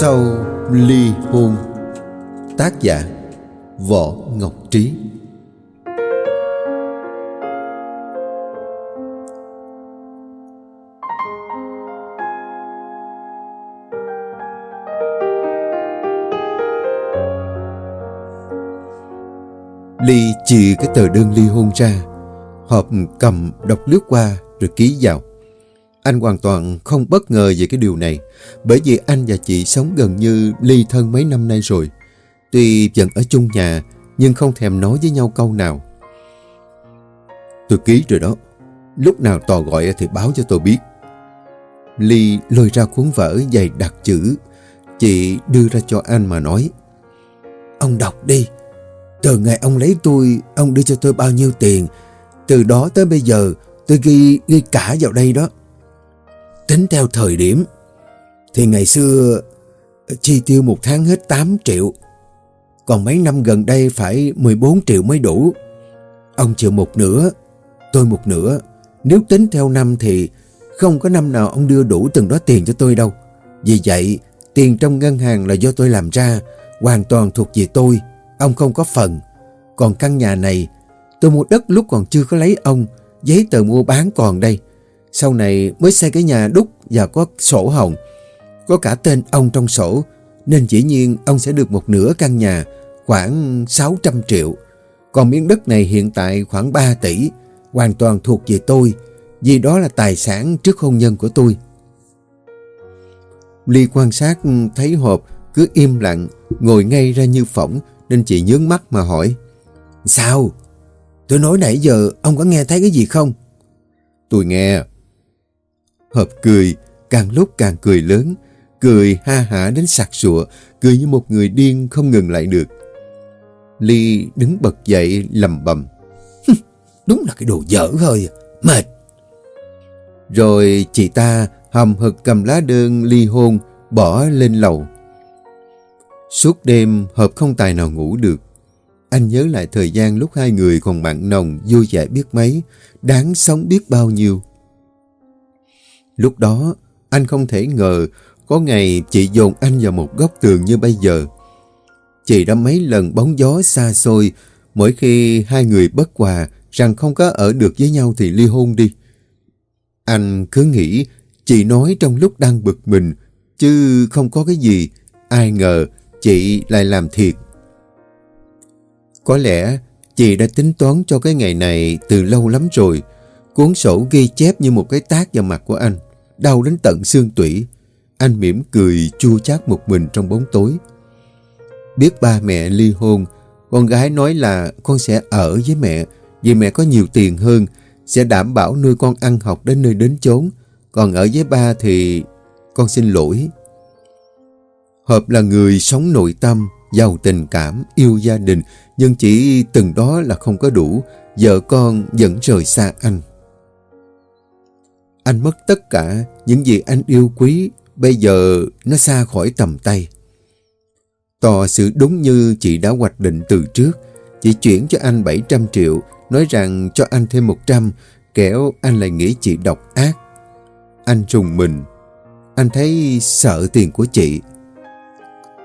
Sau ly hôn, Tác giả Võ Ngọc Trí. Ly chì cái tờ đơn ly hôn ra Họp cầm đọc lướt qua rồi ký vào anh hoàn toàn không bất ngờ về cái điều này, bởi vì anh và chị sống gần như ly thân mấy năm nay rồi. Tuy vẫn ở chung nhà, nhưng không thèm nói với nhau câu nào. Tôi ký rồi đó, lúc nào tò gọi thì báo cho tôi biết. Ly lôi ra cuốn vở dày đặc chữ, chị đưa ra cho anh mà nói. Ông đọc đi, từ ngày ông lấy tôi, ông đưa cho tôi bao nhiêu tiền, từ đó tới bây giờ tôi ghi, ghi cả vào đây đó. Tính theo thời điểm thì ngày xưa chi tiêu một tháng hết 8 triệu. Còn mấy năm gần đây phải 14 triệu mới đủ. Ông chịu một nửa, tôi một nửa. Nếu tính theo năm thì không có năm nào ông đưa đủ từng đó tiền cho tôi đâu. Vì vậy, tiền trong ngân hàng là do tôi làm ra, hoàn toàn thuộc về tôi. Ông không có phần. Còn căn nhà này, tôi mua đất lúc còn chưa có lấy ông, giấy tờ mua bán còn đây. Sau này mới xây cái nhà đúc và có sổ hồng. Có cả tên ông trong sổ, nên dĩ nhiên ông sẽ được một nửa căn nhà, khoảng 600 triệu. Còn miếng đất này hiện tại khoảng 3 tỷ, hoàn toàn thuộc về tôi, vì đó là tài sản trước hôn nhân của tôi. Ly quan sát thấy hộp cứ im lặng, ngồi ngay ra như phỏng, nên chị nhướng mắt mà hỏi. Sao? Tôi nói nãy giờ ông có nghe thấy cái gì không? Tôi nghe. Hợp cười, càng lúc càng cười lớn, cười ha hả đến sặc sụa, cười như một người điên không ngừng lại được. Ly đứng bật dậy lầm bầm. Đúng là cái đồ dở thôi, à, mệt. Rồi chị ta hầm hực cầm lá đơn ly hôn, bỏ lên lầu. Suốt đêm Hợp không tài nào ngủ được. Anh nhớ lại thời gian lúc hai người còn mặn nồng, vui vẻ biết mấy, đáng sống biết bao nhiêu. Lúc đó, anh không thể ngờ có ngày chị dồn anh vào một góc tường như bây giờ. Chị đã mấy lần bóng gió xa xôi, mỗi khi hai người bất hòa rằng không có ở được với nhau thì ly hôn đi. Anh cứ nghĩ chị nói trong lúc đang bực mình, chứ không có cái gì. Ai ngờ chị lại làm thiệt. Có lẽ chị đã tính toán cho cái ngày này từ lâu lắm rồi. Cuốn sổ ghi chép như một cái tác vào mặt của anh đau đến tận xương tủy. Anh mỉm cười chua chát một mình trong bóng tối. Biết ba mẹ ly hôn, con gái nói là con sẽ ở với mẹ vì mẹ có nhiều tiền hơn, sẽ đảm bảo nuôi con ăn học đến nơi đến chốn. Còn ở với ba thì con xin lỗi. Hợp là người sống nội tâm, giàu tình cảm, yêu gia đình, nhưng chỉ từng đó là không có đủ, vợ con vẫn rời xa anh. Anh mất tất cả những gì anh yêu quý, bây giờ nó xa khỏi tầm tay. Tòa sự đúng như chị đã hoạch định từ trước, chị chuyển cho anh 700 triệu, nói rằng cho anh thêm 100, kẻo anh lại nghĩ chị độc ác. Anh trùng mình, anh thấy sợ tiền của chị.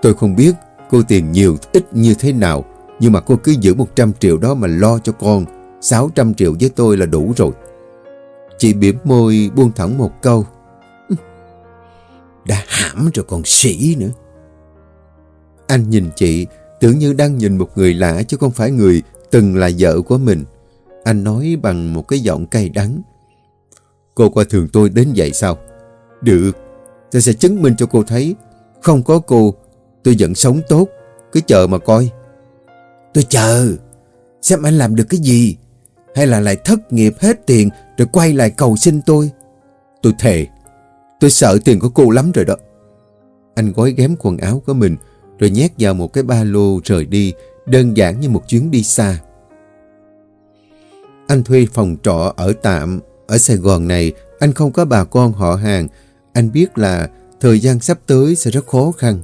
Tôi không biết cô tiền nhiều ít như thế nào, nhưng mà cô cứ giữ 100 triệu đó mà lo cho con, 600 triệu với tôi là đủ rồi. Chị biểm môi buông thẳng một câu. Ừ, đã hãm rồi còn sĩ nữa. Anh nhìn chị, tưởng như đang nhìn một người lạ chứ không phải người từng là vợ của mình. Anh nói bằng một cái giọng cay đắng. Cô qua thường tôi đến vậy sao? Được, tôi sẽ chứng minh cho cô thấy. Không có cô, tôi vẫn sống tốt. Cứ chờ mà coi. Tôi chờ. Xem anh làm được cái gì? Hay là lại thất nghiệp hết tiền rồi quay lại cầu xin tôi. Tôi thề, tôi sợ tiền của cô lắm rồi đó. Anh gói ghém quần áo của mình rồi nhét vào một cái ba lô rời đi, đơn giản như một chuyến đi xa. Anh thuê phòng trọ ở tạm, ở Sài Gòn này, anh không có bà con họ hàng. Anh biết là thời gian sắp tới sẽ rất khó khăn.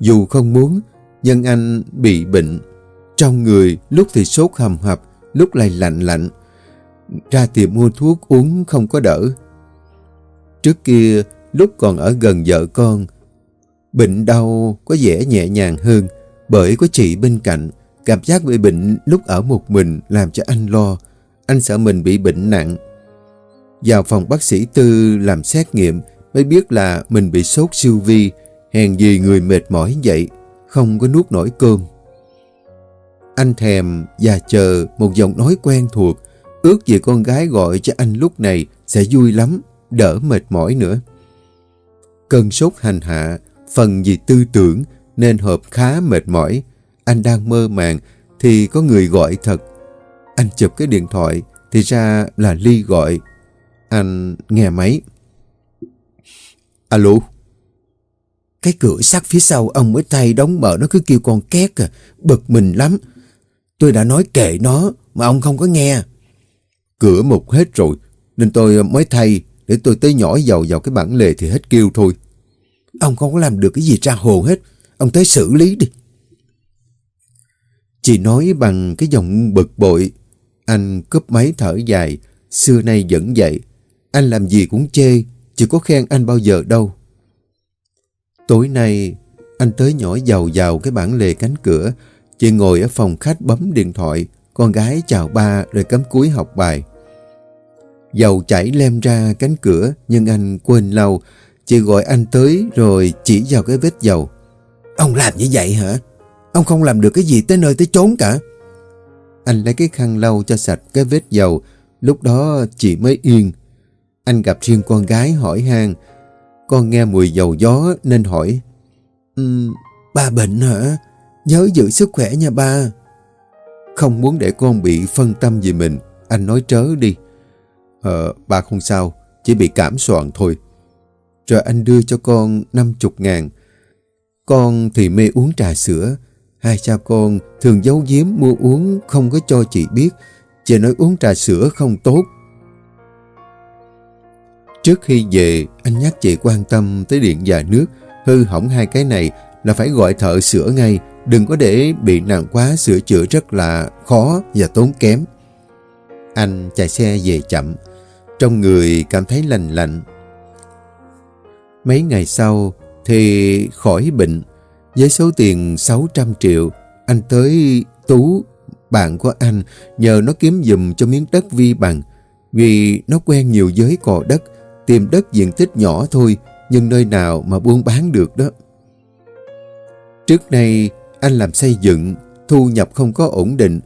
Dù không muốn, nhưng anh bị bệnh. Trong người lúc thì sốt hầm hập, lúc lại lạnh lạnh ra tiệm mua thuốc uống không có đỡ. Trước kia, lúc còn ở gần vợ con, Bệnh đau có vẻ nhẹ nhàng hơn bởi có chị bên cạnh. Cảm giác bị bệnh lúc ở một mình làm cho anh lo. Anh sợ mình bị bệnh nặng. Vào phòng bác sĩ Tư làm xét nghiệm mới biết là mình bị sốt siêu vi. Hèn gì người mệt mỏi vậy, không có nuốt nổi cơm. Anh thèm và chờ một giọng nói quen thuộc, ước gì con gái gọi cho anh lúc này sẽ vui lắm, đỡ mệt mỏi nữa. Cơn sốt hành hạ, phần vì tư tưởng nên hợp khá mệt mỏi. Anh đang mơ màng thì có người gọi thật. Anh chụp cái điện thoại thì ra là Ly gọi. Anh nghe máy. Alo? Cái cửa sắt phía sau ông mới tay đóng mở nó cứ kêu con két à. Bực mình lắm. Tôi đã nói kệ nó mà ông không có nghe. Cửa mục hết rồi nên tôi mới thay để tôi tới nhỏ dầu vào cái bản lề thì hết kêu thôi. Ông không có làm được cái gì ra hồ hết. Ông tới xử lý đi. Chị nói bằng cái giọng bực bội. Anh cúp máy thở dài. Xưa nay vẫn vậy. Anh làm gì cũng chê. Chỉ có khen anh bao giờ đâu. Tối nay, anh tới nhỏ dầu vào cái bản lề cánh cửa. Chị ngồi ở phòng khách bấm điện thoại. Con gái chào ba rồi cắm cúi học bài. Dầu chảy lem ra cánh cửa nhưng anh quên lâu. Chị gọi anh tới rồi chỉ vào cái vết dầu. Ông làm như vậy hả? Ông không làm được cái gì tới nơi tới chốn cả. Anh lấy cái khăn lau cho sạch cái vết dầu. Lúc đó chị mới yên. Anh gặp riêng con gái hỏi han Con nghe mùi dầu gió nên hỏi. Um, ba bệnh hả? Nhớ giữ sức khỏe nha ba. Không muốn để con bị phân tâm vì mình. Anh nói trớ đi. Ờ, ba không sao. Chỉ bị cảm soạn thôi. Rồi anh đưa cho con 50 ngàn. Con thì mê uống trà sữa. Hai cha con thường giấu giếm mua uống không có cho chị biết. Chị nói uống trà sữa không tốt. Trước khi về, anh nhắc chị quan tâm tới điện và nước. Hư hỏng hai cái này là phải gọi thợ sửa ngay. Đừng có để bị nặng quá sửa chữa rất là khó và tốn kém. Anh chạy xe về chậm. Trong người cảm thấy lành lạnh. Mấy ngày sau thì khỏi bệnh. Với số tiền 600 triệu, anh tới Tú, bạn của anh, nhờ nó kiếm dùm cho miếng đất vi bằng. Vì nó quen nhiều giới cò đất, tìm đất diện tích nhỏ thôi, nhưng nơi nào mà buôn bán được đó. Trước đây, anh làm xây dựng, thu nhập không có ổn định.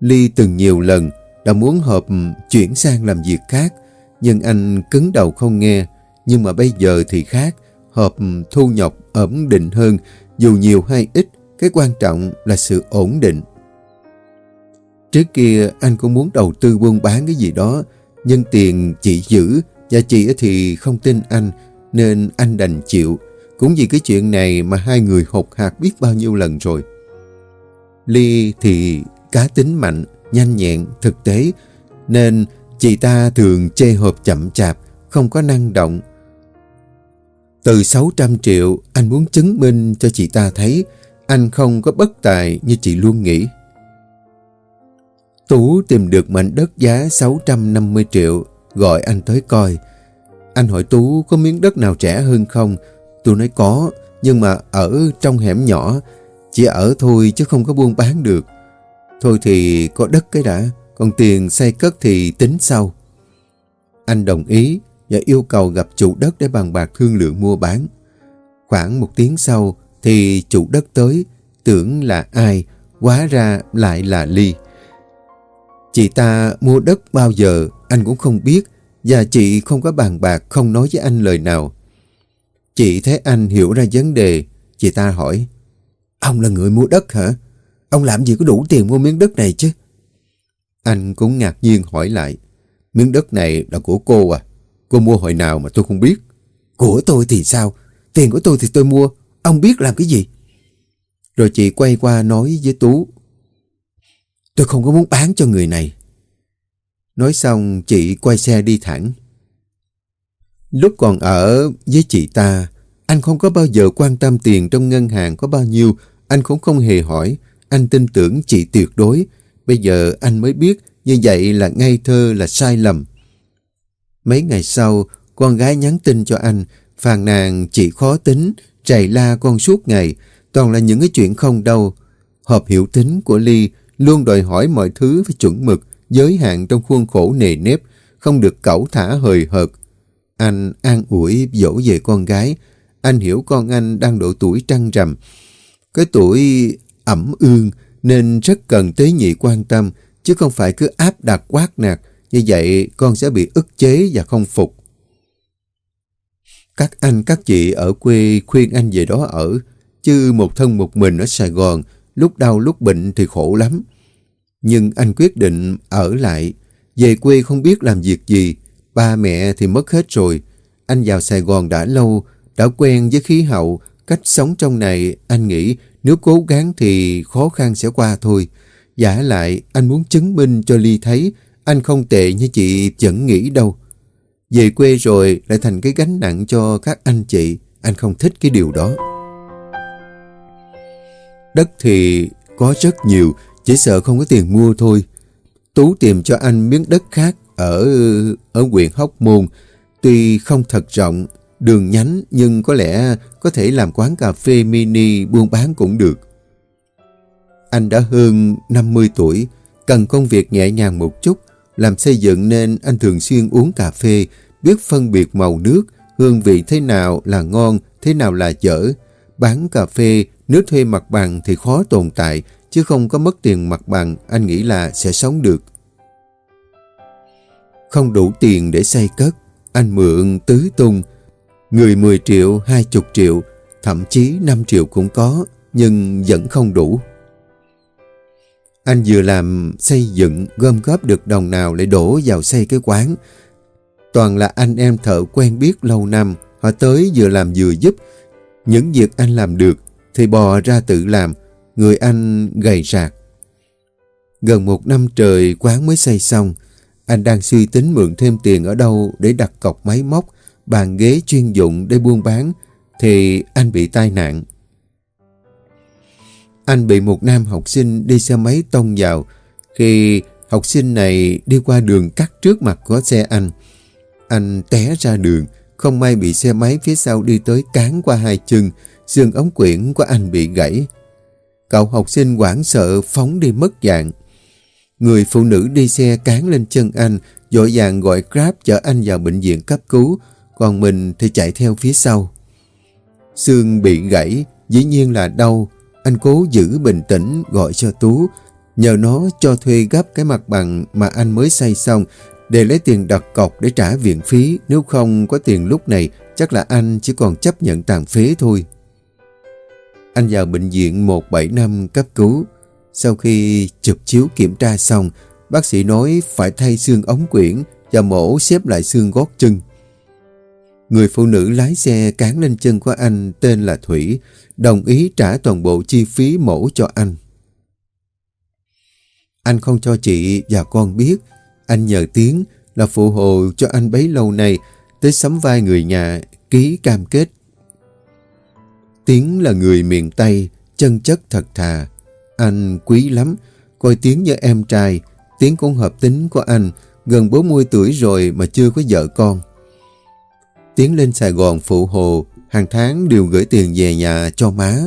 Ly từng nhiều lần đã muốn hợp chuyển sang làm việc khác, nhưng anh cứng đầu không nghe. Nhưng mà bây giờ thì khác, hợp thu nhập ổn định hơn, dù nhiều hay ít, cái quan trọng là sự ổn định. Trước kia anh cũng muốn đầu tư buôn bán cái gì đó, nhưng tiền chị giữ và chị thì không tin anh, nên anh đành chịu. Cũng vì cái chuyện này mà hai người hột hạt biết bao nhiêu lần rồi. Ly thì cá tính mạnh, nhanh nhẹn, thực tế, nên chị ta thường chê hộp chậm chạp, không có năng động. Từ 600 triệu, anh muốn chứng minh cho chị ta thấy anh không có bất tài như chị luôn nghĩ. Tú tìm được mảnh đất giá 650 triệu, gọi anh tới coi. Anh hỏi Tú có miếng đất nào rẻ hơn không? Tôi nói có, nhưng mà ở trong hẻm nhỏ, chỉ ở thôi chứ không có buôn bán được. Thôi thì có đất cái đã, còn tiền xây cất thì tính sau. Anh đồng ý và yêu cầu gặp chủ đất để bàn bạc thương lượng mua bán. Khoảng một tiếng sau thì chủ đất tới, tưởng là ai, quá ra lại là Ly. Chị ta mua đất bao giờ anh cũng không biết và chị không có bàn bạc không nói với anh lời nào. Chị thấy anh hiểu ra vấn đề, chị ta hỏi Ông là người mua đất hả? Ông làm gì có đủ tiền mua miếng đất này chứ? Anh cũng ngạc nhiên hỏi lại Miếng đất này là của cô à? Cô mua hồi nào mà tôi không biết? Của tôi thì sao? Tiền của tôi thì tôi mua. Ông biết làm cái gì? Rồi chị quay qua nói với Tú. Tôi không có muốn bán cho người này. Nói xong chị quay xe đi thẳng. Lúc còn ở với chị ta, anh không có bao giờ quan tâm tiền trong ngân hàng có bao nhiêu. Anh cũng không hề hỏi. Anh tin tưởng chị tuyệt đối. Bây giờ anh mới biết như vậy là ngây thơ là sai lầm. Mấy ngày sau, con gái nhắn tin cho anh, phàn nàn chị khó tính trầy la con suốt ngày, toàn là những cái chuyện không đâu. Hợp hiểu tính của Ly luôn đòi hỏi mọi thứ phải chuẩn mực, giới hạn trong khuôn khổ nề nếp, không được cẩu thả hời hợt. Anh an ủi dỗ về con gái, anh hiểu con anh đang độ tuổi trăng rằm. Cái tuổi ẩm ương nên rất cần tế nhị quan tâm, chứ không phải cứ áp đặt quát nạt, như vậy con sẽ bị ức chế và không phục. Các anh các chị ở quê khuyên anh về đó ở, chứ một thân một mình ở Sài Gòn, lúc đau lúc bệnh thì khổ lắm. Nhưng anh quyết định ở lại, về quê không biết làm việc gì, ba mẹ thì mất hết rồi. Anh vào Sài Gòn đã lâu, đã quen với khí hậu, cách sống trong này, anh nghĩ nếu cố gắng thì khó khăn sẽ qua thôi. Giả lại, anh muốn chứng minh cho Ly thấy anh không tệ như chị vẫn nghĩ đâu. Về quê rồi lại thành cái gánh nặng cho các anh chị. Anh không thích cái điều đó. Đất thì có rất nhiều, chỉ sợ không có tiền mua thôi. Tú tìm cho anh miếng đất khác ở ở huyện Hóc Môn. Tuy không thật rộng, đường nhánh nhưng có lẽ có thể làm quán cà phê mini buôn bán cũng được. Anh đã hơn 50 tuổi, cần công việc nhẹ nhàng một chút, làm xây dựng nên anh thường xuyên uống cà phê, biết phân biệt màu nước, hương vị thế nào là ngon, thế nào là dở. Bán cà phê, nếu thuê mặt bằng thì khó tồn tại, chứ không có mất tiền mặt bằng, anh nghĩ là sẽ sống được. Không đủ tiền để xây cất, anh mượn tứ tung. Người 10 triệu, 20 triệu, thậm chí 5 triệu cũng có, nhưng vẫn không đủ. Anh vừa làm xây dựng, gom góp được đồng nào lại đổ vào xây cái quán. Toàn là anh em thợ quen biết lâu năm, họ tới vừa làm vừa giúp. Những việc anh làm được thì bò ra tự làm, người anh gầy rạc. Gần một năm trời quán mới xây xong, anh đang suy tính mượn thêm tiền ở đâu để đặt cọc máy móc, bàn ghế chuyên dụng để buôn bán, thì anh bị tai nạn. Anh bị một nam học sinh đi xe máy tông vào khi học sinh này đi qua đường cắt trước mặt của xe anh. Anh té ra đường, không may bị xe máy phía sau đi tới cán qua hai chân, xương ống quyển của anh bị gãy. Cậu học sinh quảng sợ phóng đi mất dạng. Người phụ nữ đi xe cán lên chân anh, dội vàng gọi Grab chở anh vào bệnh viện cấp cứu, còn mình thì chạy theo phía sau. Xương bị gãy, dĩ nhiên là đau, anh cố giữ bình tĩnh gọi cho Tú, nhờ nó cho thuê gấp cái mặt bằng mà anh mới xây xong để lấy tiền đặt cọc để trả viện phí. Nếu không có tiền lúc này, chắc là anh chỉ còn chấp nhận tàn phế thôi. Anh vào bệnh viện 175 cấp cứu. Sau khi chụp chiếu kiểm tra xong, bác sĩ nói phải thay xương ống quyển và mổ xếp lại xương gót chân. Người phụ nữ lái xe cán lên chân của anh tên là Thủy, đồng ý trả toàn bộ chi phí mổ cho anh. Anh không cho chị và con biết, anh nhờ tiếng là phụ hồ cho anh bấy lâu nay tới sắm vai người nhà ký cam kết. Tiếng là người miền Tây, chân chất thật thà. Anh quý lắm, coi Tiếng như em trai, Tiếng cũng hợp tính của anh, gần 40 tuổi rồi mà chưa có vợ con. Tiến lên Sài Gòn phụ hồ, hàng tháng đều gửi tiền về nhà cho má.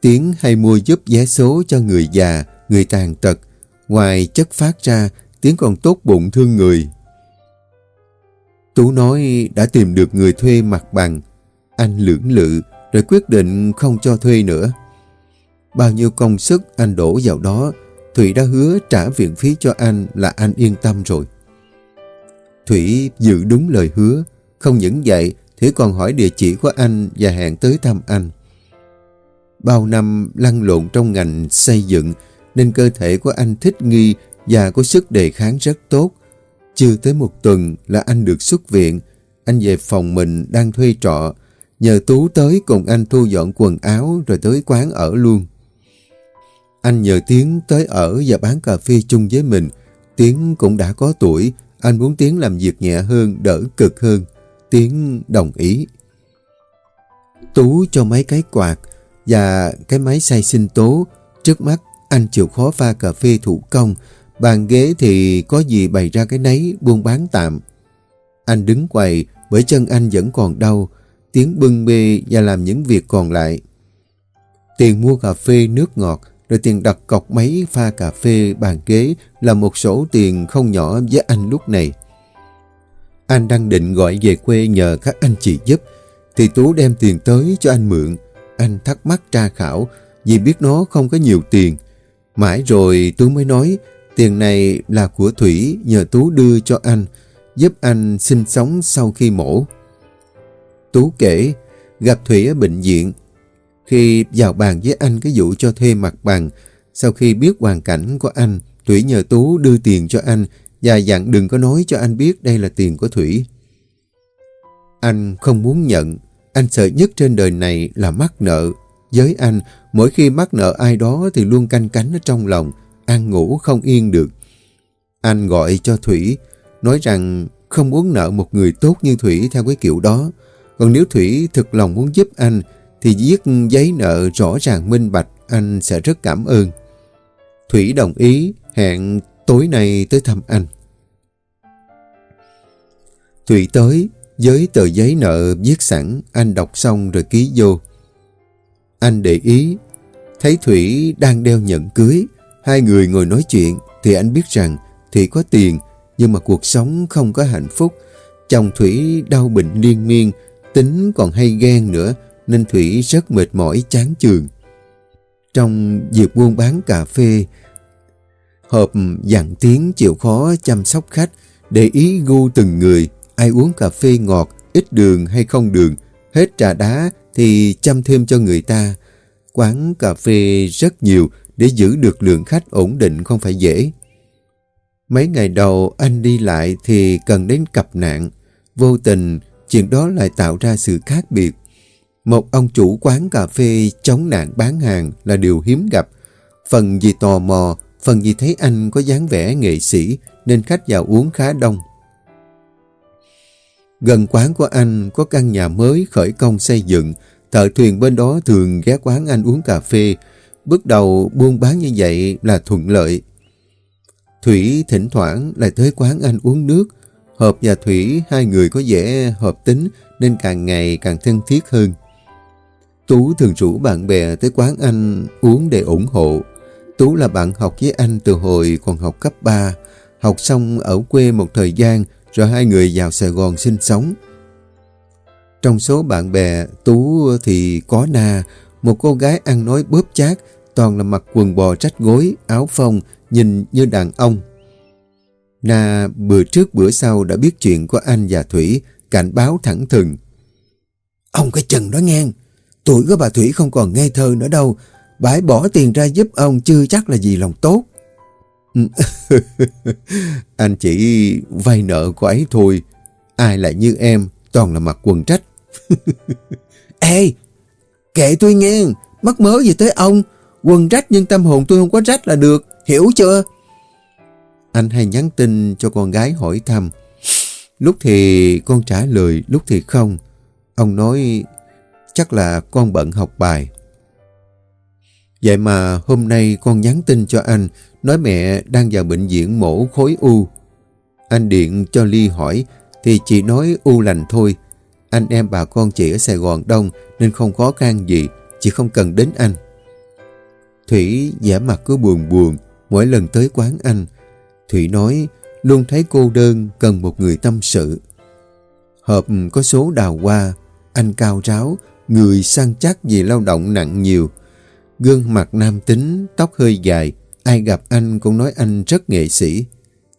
Tiến hay mua giúp vé số cho người già, người tàn tật. Ngoài chất phát ra, Tiến còn tốt bụng thương người. Tú nói đã tìm được người thuê mặt bằng. Anh lưỡng lự, rồi quyết định không cho thuê nữa. Bao nhiêu công sức anh đổ vào đó, Thủy đã hứa trả viện phí cho anh là anh yên tâm rồi. Thủy giữ đúng lời hứa, không những vậy, Thủy còn hỏi địa chỉ của anh và hẹn tới thăm anh. Bao năm lăn lộn trong ngành xây dựng nên cơ thể của anh thích nghi và có sức đề kháng rất tốt. Chưa tới một tuần là anh được xuất viện. Anh về phòng mình đang thuê trọ. Nhờ Tú tới cùng anh thu dọn quần áo rồi tới quán ở luôn. Anh nhờ Tiến tới ở và bán cà phê chung với mình. Tiến cũng đã có tuổi, anh muốn Tiến làm việc nhẹ hơn, đỡ cực hơn. Tiến đồng ý. Tú cho mấy cái quạt và cái máy xay sinh tố. Trước mắt anh chịu khó pha cà phê thủ công. Bàn ghế thì có gì bày ra cái nấy buôn bán tạm. Anh đứng quầy bởi chân anh vẫn còn đau. tiếng bưng bê và làm những việc còn lại. Tiền mua cà phê nước ngọt, rồi tiền đặt cọc máy pha cà phê bàn ghế là một số tiền không nhỏ với anh lúc này. Anh đang định gọi về quê nhờ các anh chị giúp, thì Tú đem tiền tới cho anh mượn. Anh thắc mắc tra khảo vì biết nó không có nhiều tiền. Mãi rồi Tú mới nói tiền này là của Thủy nhờ Tú đưa cho anh, giúp anh sinh sống sau khi mổ. Tú kể, gặp Thủy ở bệnh viện. Khi vào bàn với anh cái vụ cho thuê mặt bằng, sau khi biết hoàn cảnh của anh, Thủy nhờ Tú đưa tiền cho anh và dặn đừng có nói cho anh biết đây là tiền của Thủy. Anh không muốn nhận, anh sợ nhất trên đời này là mắc nợ. Với anh, mỗi khi mắc nợ ai đó thì luôn canh cánh ở trong lòng, ăn ngủ không yên được. Anh gọi cho Thủy, nói rằng không muốn nợ một người tốt như Thủy theo cái kiểu đó. Còn nếu Thủy thực lòng muốn giúp anh, thì viết giấy nợ rõ ràng minh bạch, anh sẽ rất cảm ơn. Thủy đồng ý, hẹn tối nay tới thăm anh. Thủy tới, với tờ giấy nợ viết sẵn, anh đọc xong rồi ký vô. Anh để ý, thấy Thủy đang đeo nhẫn cưới, hai người ngồi nói chuyện, thì anh biết rằng Thủy có tiền, nhưng mà cuộc sống không có hạnh phúc. Chồng Thủy đau bệnh liên miên, tính còn hay ghen nữa, nên Thủy rất mệt mỏi chán chường. Trong việc buôn bán cà phê, Hợp dặn tiếng chịu khó chăm sóc khách, để ý gu từng người, ai uống cà phê ngọt, ít đường hay không đường, hết trà đá thì chăm thêm cho người ta. Quán cà phê rất nhiều để giữ được lượng khách ổn định không phải dễ. Mấy ngày đầu anh đi lại thì cần đến cặp nạn. Vô tình, chuyện đó lại tạo ra sự khác biệt. Một ông chủ quán cà phê chống nạn bán hàng là điều hiếm gặp. Phần vì tò mò, phần vì thấy anh có dáng vẻ nghệ sĩ nên khách vào uống khá đông. Gần quán của anh có căn nhà mới khởi công xây dựng, thợ thuyền bên đó thường ghé quán anh uống cà phê. Bước đầu buôn bán như vậy là thuận lợi. Thủy thỉnh thoảng lại tới quán anh uống nước. Hợp và Thủy hai người có vẻ hợp tính nên càng ngày càng thân thiết hơn. Tú thường rủ bạn bè tới quán anh uống để ủng hộ. Tú là bạn học với anh từ hồi còn học cấp 3. Học xong ở quê một thời gian rồi hai người vào Sài Gòn sinh sống. Trong số bạn bè, Tú thì có Na, một cô gái ăn nói bóp chát, toàn là mặc quần bò trách gối, áo phông, nhìn như đàn ông. Na bữa trước bữa sau đã biết chuyện của anh và Thủy, cảnh báo thẳng thừng. Ông cái chừng đó ngang tuổi của bà Thủy không còn ngây thơ nữa đâu, bãi bỏ tiền ra giúp ông chưa chắc là gì lòng tốt. Ừ. anh chỉ vay nợ của ấy thôi, ai lại như em, toàn là mặc quần trách. Ê, kệ tôi nghe, mắc mớ gì tới ông, quần trách nhưng tâm hồn tôi không có trách là được, hiểu chưa? Anh hay nhắn tin cho con gái hỏi thăm. Lúc thì con trả lời, lúc thì không. Ông nói chắc là con bận học bài. Vậy mà hôm nay con nhắn tin cho anh, nói mẹ đang vào bệnh viện mổ khối u. Anh điện cho Ly hỏi, thì chị nói u lành thôi. Anh em bà con chị ở Sài Gòn đông nên không khó khăn gì, chị không cần đến anh. Thủy giả mặt cứ buồn buồn, mỗi lần tới quán anh. Thủy nói, luôn thấy cô đơn, cần một người tâm sự. Hợp có số đào hoa, anh cao ráo, người săn chắc vì lao động nặng nhiều. Gương mặt nam tính, tóc hơi dài, ai gặp anh cũng nói anh rất nghệ sĩ.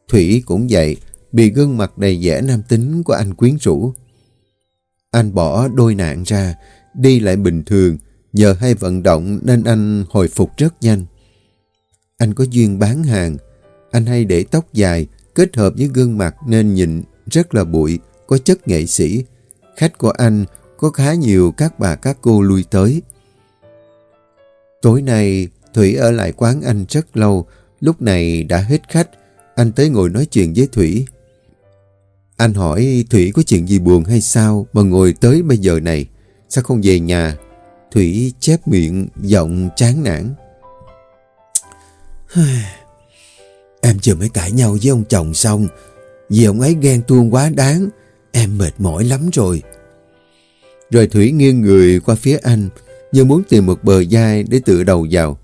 Thủy cũng vậy, bị gương mặt đầy vẻ nam tính của anh quyến rũ. Anh bỏ đôi nạn ra, đi lại bình thường, nhờ hay vận động nên anh hồi phục rất nhanh. Anh có duyên bán hàng, anh hay để tóc dài, kết hợp với gương mặt nên nhìn rất là bụi, có chất nghệ sĩ. Khách của anh có khá nhiều các bà các cô lui tới. Tối nay, Thủy ở lại quán anh rất lâu, lúc này đã hết khách, anh tới ngồi nói chuyện với Thủy. Anh hỏi Thủy có chuyện gì buồn hay sao mà ngồi tới bây giờ này, sao không về nhà? Thủy chép miệng, giọng chán nản. em vừa mới cãi nhau với ông chồng xong, vì ông ấy ghen tuông quá đáng, em mệt mỏi lắm rồi. Rồi Thủy nghiêng người qua phía anh, như muốn tìm một bờ dai để tựa đầu vào.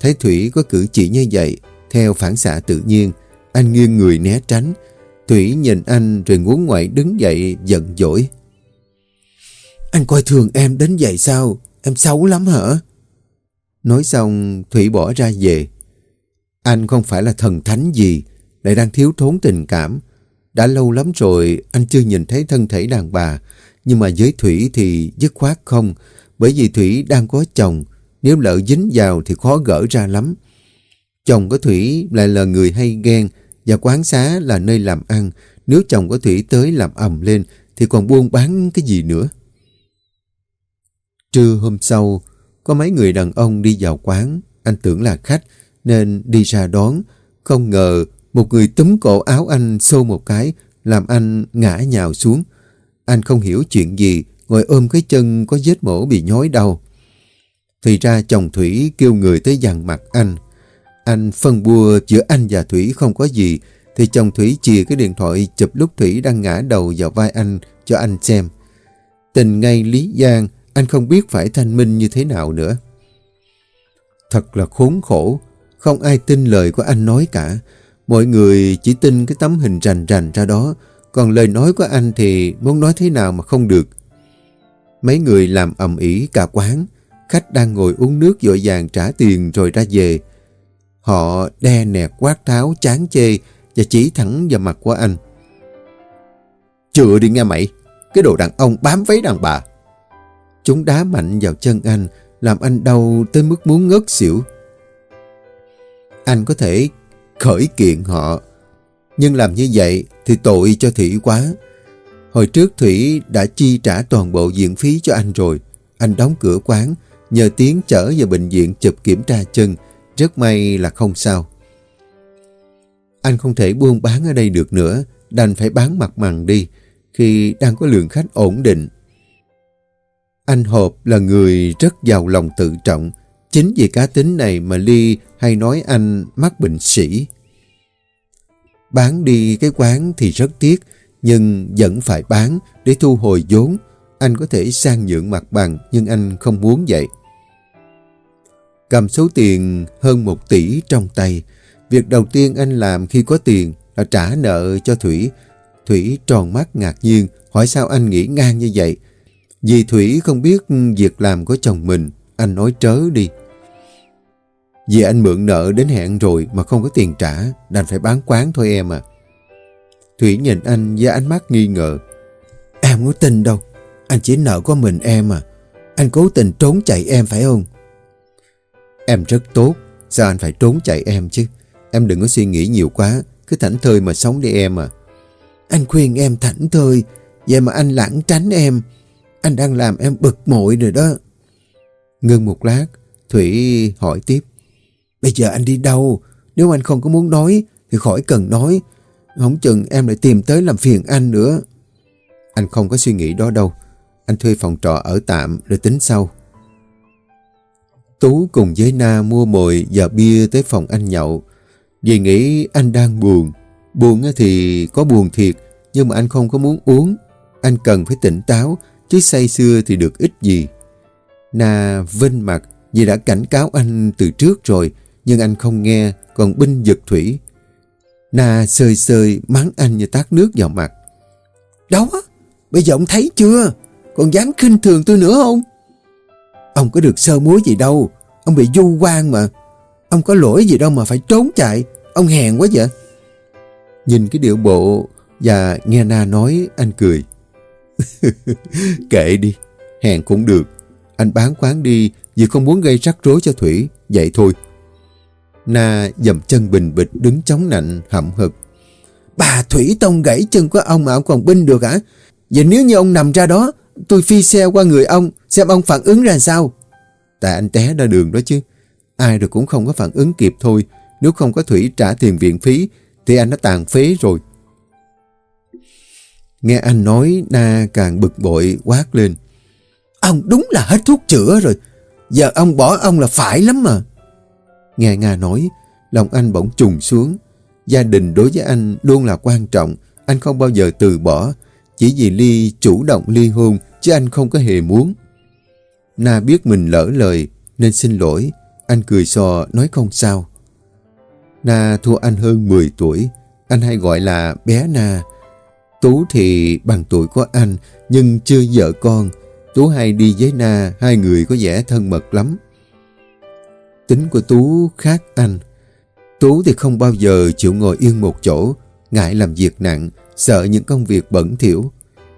Thấy Thủy có cử chỉ như vậy, theo phản xạ tự nhiên, anh nghiêng người né tránh. Thủy nhìn anh rồi ngốn ngoại đứng dậy giận dỗi. Anh coi thường em đến vậy sao? Em xấu lắm hả? Nói xong Thủy bỏ ra về. Anh không phải là thần thánh gì, lại đang thiếu thốn tình cảm. Đã lâu lắm rồi anh chưa nhìn thấy thân thể đàn bà, nhưng mà với Thủy thì dứt khoát không, bởi vì Thủy đang có chồng, nếu lỡ dính vào thì khó gỡ ra lắm. Chồng của Thủy lại là người hay ghen và quán xá là nơi làm ăn. Nếu chồng của Thủy tới làm ầm lên thì còn buôn bán cái gì nữa. Trưa hôm sau, có mấy người đàn ông đi vào quán. Anh tưởng là khách nên đi ra đón. Không ngờ một người túm cổ áo anh xô một cái làm anh ngã nhào xuống. Anh không hiểu chuyện gì ngồi ôm cái chân có vết mổ bị nhói đau. Thì ra chồng Thủy kêu người tới dằn mặt anh. Anh phân bua giữa anh và Thủy không có gì thì chồng Thủy chìa cái điện thoại chụp lúc Thủy đang ngã đầu vào vai anh cho anh xem. Tình ngay Lý Giang anh không biết phải thanh minh như thế nào nữa. Thật là khốn khổ, không ai tin lời của anh nói cả. Mọi người chỉ tin cái tấm hình rành rành ra đó, còn lời nói của anh thì muốn nói thế nào mà không được. Mấy người làm ầm ĩ cả quán, khách đang ngồi uống nước dội vàng trả tiền rồi ra về. Họ đe nẹt quát tháo chán chê và chỉ thẳng vào mặt của anh. Chừa đi nghe mày, cái đồ đàn ông bám váy đàn bà. Chúng đá mạnh vào chân anh, làm anh đau tới mức muốn ngất xỉu. Anh có thể khởi kiện họ, nhưng làm như vậy thì tội cho Thủy quá. Hồi trước Thủy đã chi trả toàn bộ viện phí cho anh rồi. Anh đóng cửa quán, nhờ tiến chở vào bệnh viện chụp kiểm tra chân. Rất may là không sao. Anh không thể buôn bán ở đây được nữa, đành phải bán mặt bằng đi, khi đang có lượng khách ổn định. Anh Hộp là người rất giàu lòng tự trọng. Chính vì cá tính này mà Ly hay nói anh mắc bệnh sĩ. Bán đi cái quán thì rất tiếc, nhưng vẫn phải bán để thu hồi vốn. Anh có thể sang nhượng mặt bằng, nhưng anh không muốn vậy. Cầm số tiền hơn một tỷ trong tay. Việc đầu tiên anh làm khi có tiền là trả nợ cho Thủy. Thủy tròn mắt ngạc nhiên, hỏi sao anh nghĩ ngang như vậy. Vì Thủy không biết việc làm của chồng mình, anh nói trớ đi. Vì anh mượn nợ đến hẹn rồi mà không có tiền trả, đành phải bán quán thôi em à. Thủy nhìn anh với ánh mắt nghi ngờ. Em có tin đâu, anh chỉ nợ có mình em à. Anh cố tình trốn chạy em phải không? Em rất tốt, sao anh phải trốn chạy em chứ? Em đừng có suy nghĩ nhiều quá, cứ thảnh thơi mà sống đi em à. Anh khuyên em thảnh thơi, vậy mà anh lãng tránh em. Anh đang làm em bực mội rồi đó. Ngưng một lát, Thủy hỏi tiếp. Bây giờ anh đi đâu? Nếu anh không có muốn nói, thì khỏi cần nói. Không chừng em lại tìm tới làm phiền anh nữa. Anh không có suy nghĩ đó đâu. Anh thuê phòng trọ ở tạm rồi tính sau. Tú cùng với Na mua mồi và bia tới phòng anh nhậu. Vì nghĩ anh đang buồn. Buồn thì có buồn thiệt, nhưng mà anh không có muốn uống. Anh cần phải tỉnh táo, chứ say xưa thì được ít gì. Na vinh mặt vì đã cảnh cáo anh từ trước rồi, nhưng anh không nghe, còn binh giật thủy. Na sơi sơi mắng anh như tát nước vào mặt. Đâu á, bây giờ ông thấy chưa? Còn dám khinh thường tôi nữa không? Ông có được sơ muối gì đâu, ông bị du quan mà. Ông có lỗi gì đâu mà phải trốn chạy, ông hèn quá vậy. Nhìn cái điệu bộ và nghe Na nói anh cười. Kệ đi, hèn cũng được. Anh bán quán đi vì không muốn gây rắc rối cho Thủy, vậy thôi. Na dầm chân bình bịch đứng chống nạnh hậm hực. Bà Thủy tông gãy chân của ông mà ông còn binh được hả? Vậy nếu như ông nằm ra đó, tôi phi xe qua người ông, xem ông phản ứng ra sao? Tại anh té ra đường đó chứ. Ai rồi cũng không có phản ứng kịp thôi. Nếu không có Thủy trả tiền viện phí, thì anh đã tàn phế rồi. Nghe anh nói, Na càng bực bội quát lên. Ông đúng là hết thuốc chữa rồi. Giờ ông bỏ ông là phải lắm mà. Nghe Nga nói, lòng anh bỗng trùng xuống. Gia đình đối với anh luôn là quan trọng. Anh không bao giờ từ bỏ. Chỉ vì Ly chủ động ly hôn chứ anh không có hề muốn. Na biết mình lỡ lời nên xin lỗi. Anh cười sò nói không sao. Na thua anh hơn 10 tuổi. Anh hay gọi là bé Na. Tú thì bằng tuổi của anh nhưng chưa vợ con. Tú hay đi với Na, hai người có vẻ thân mật lắm. Tính của Tú khác anh. Tú thì không bao giờ chịu ngồi yên một chỗ, ngại làm việc nặng, sợ những công việc bẩn thỉu.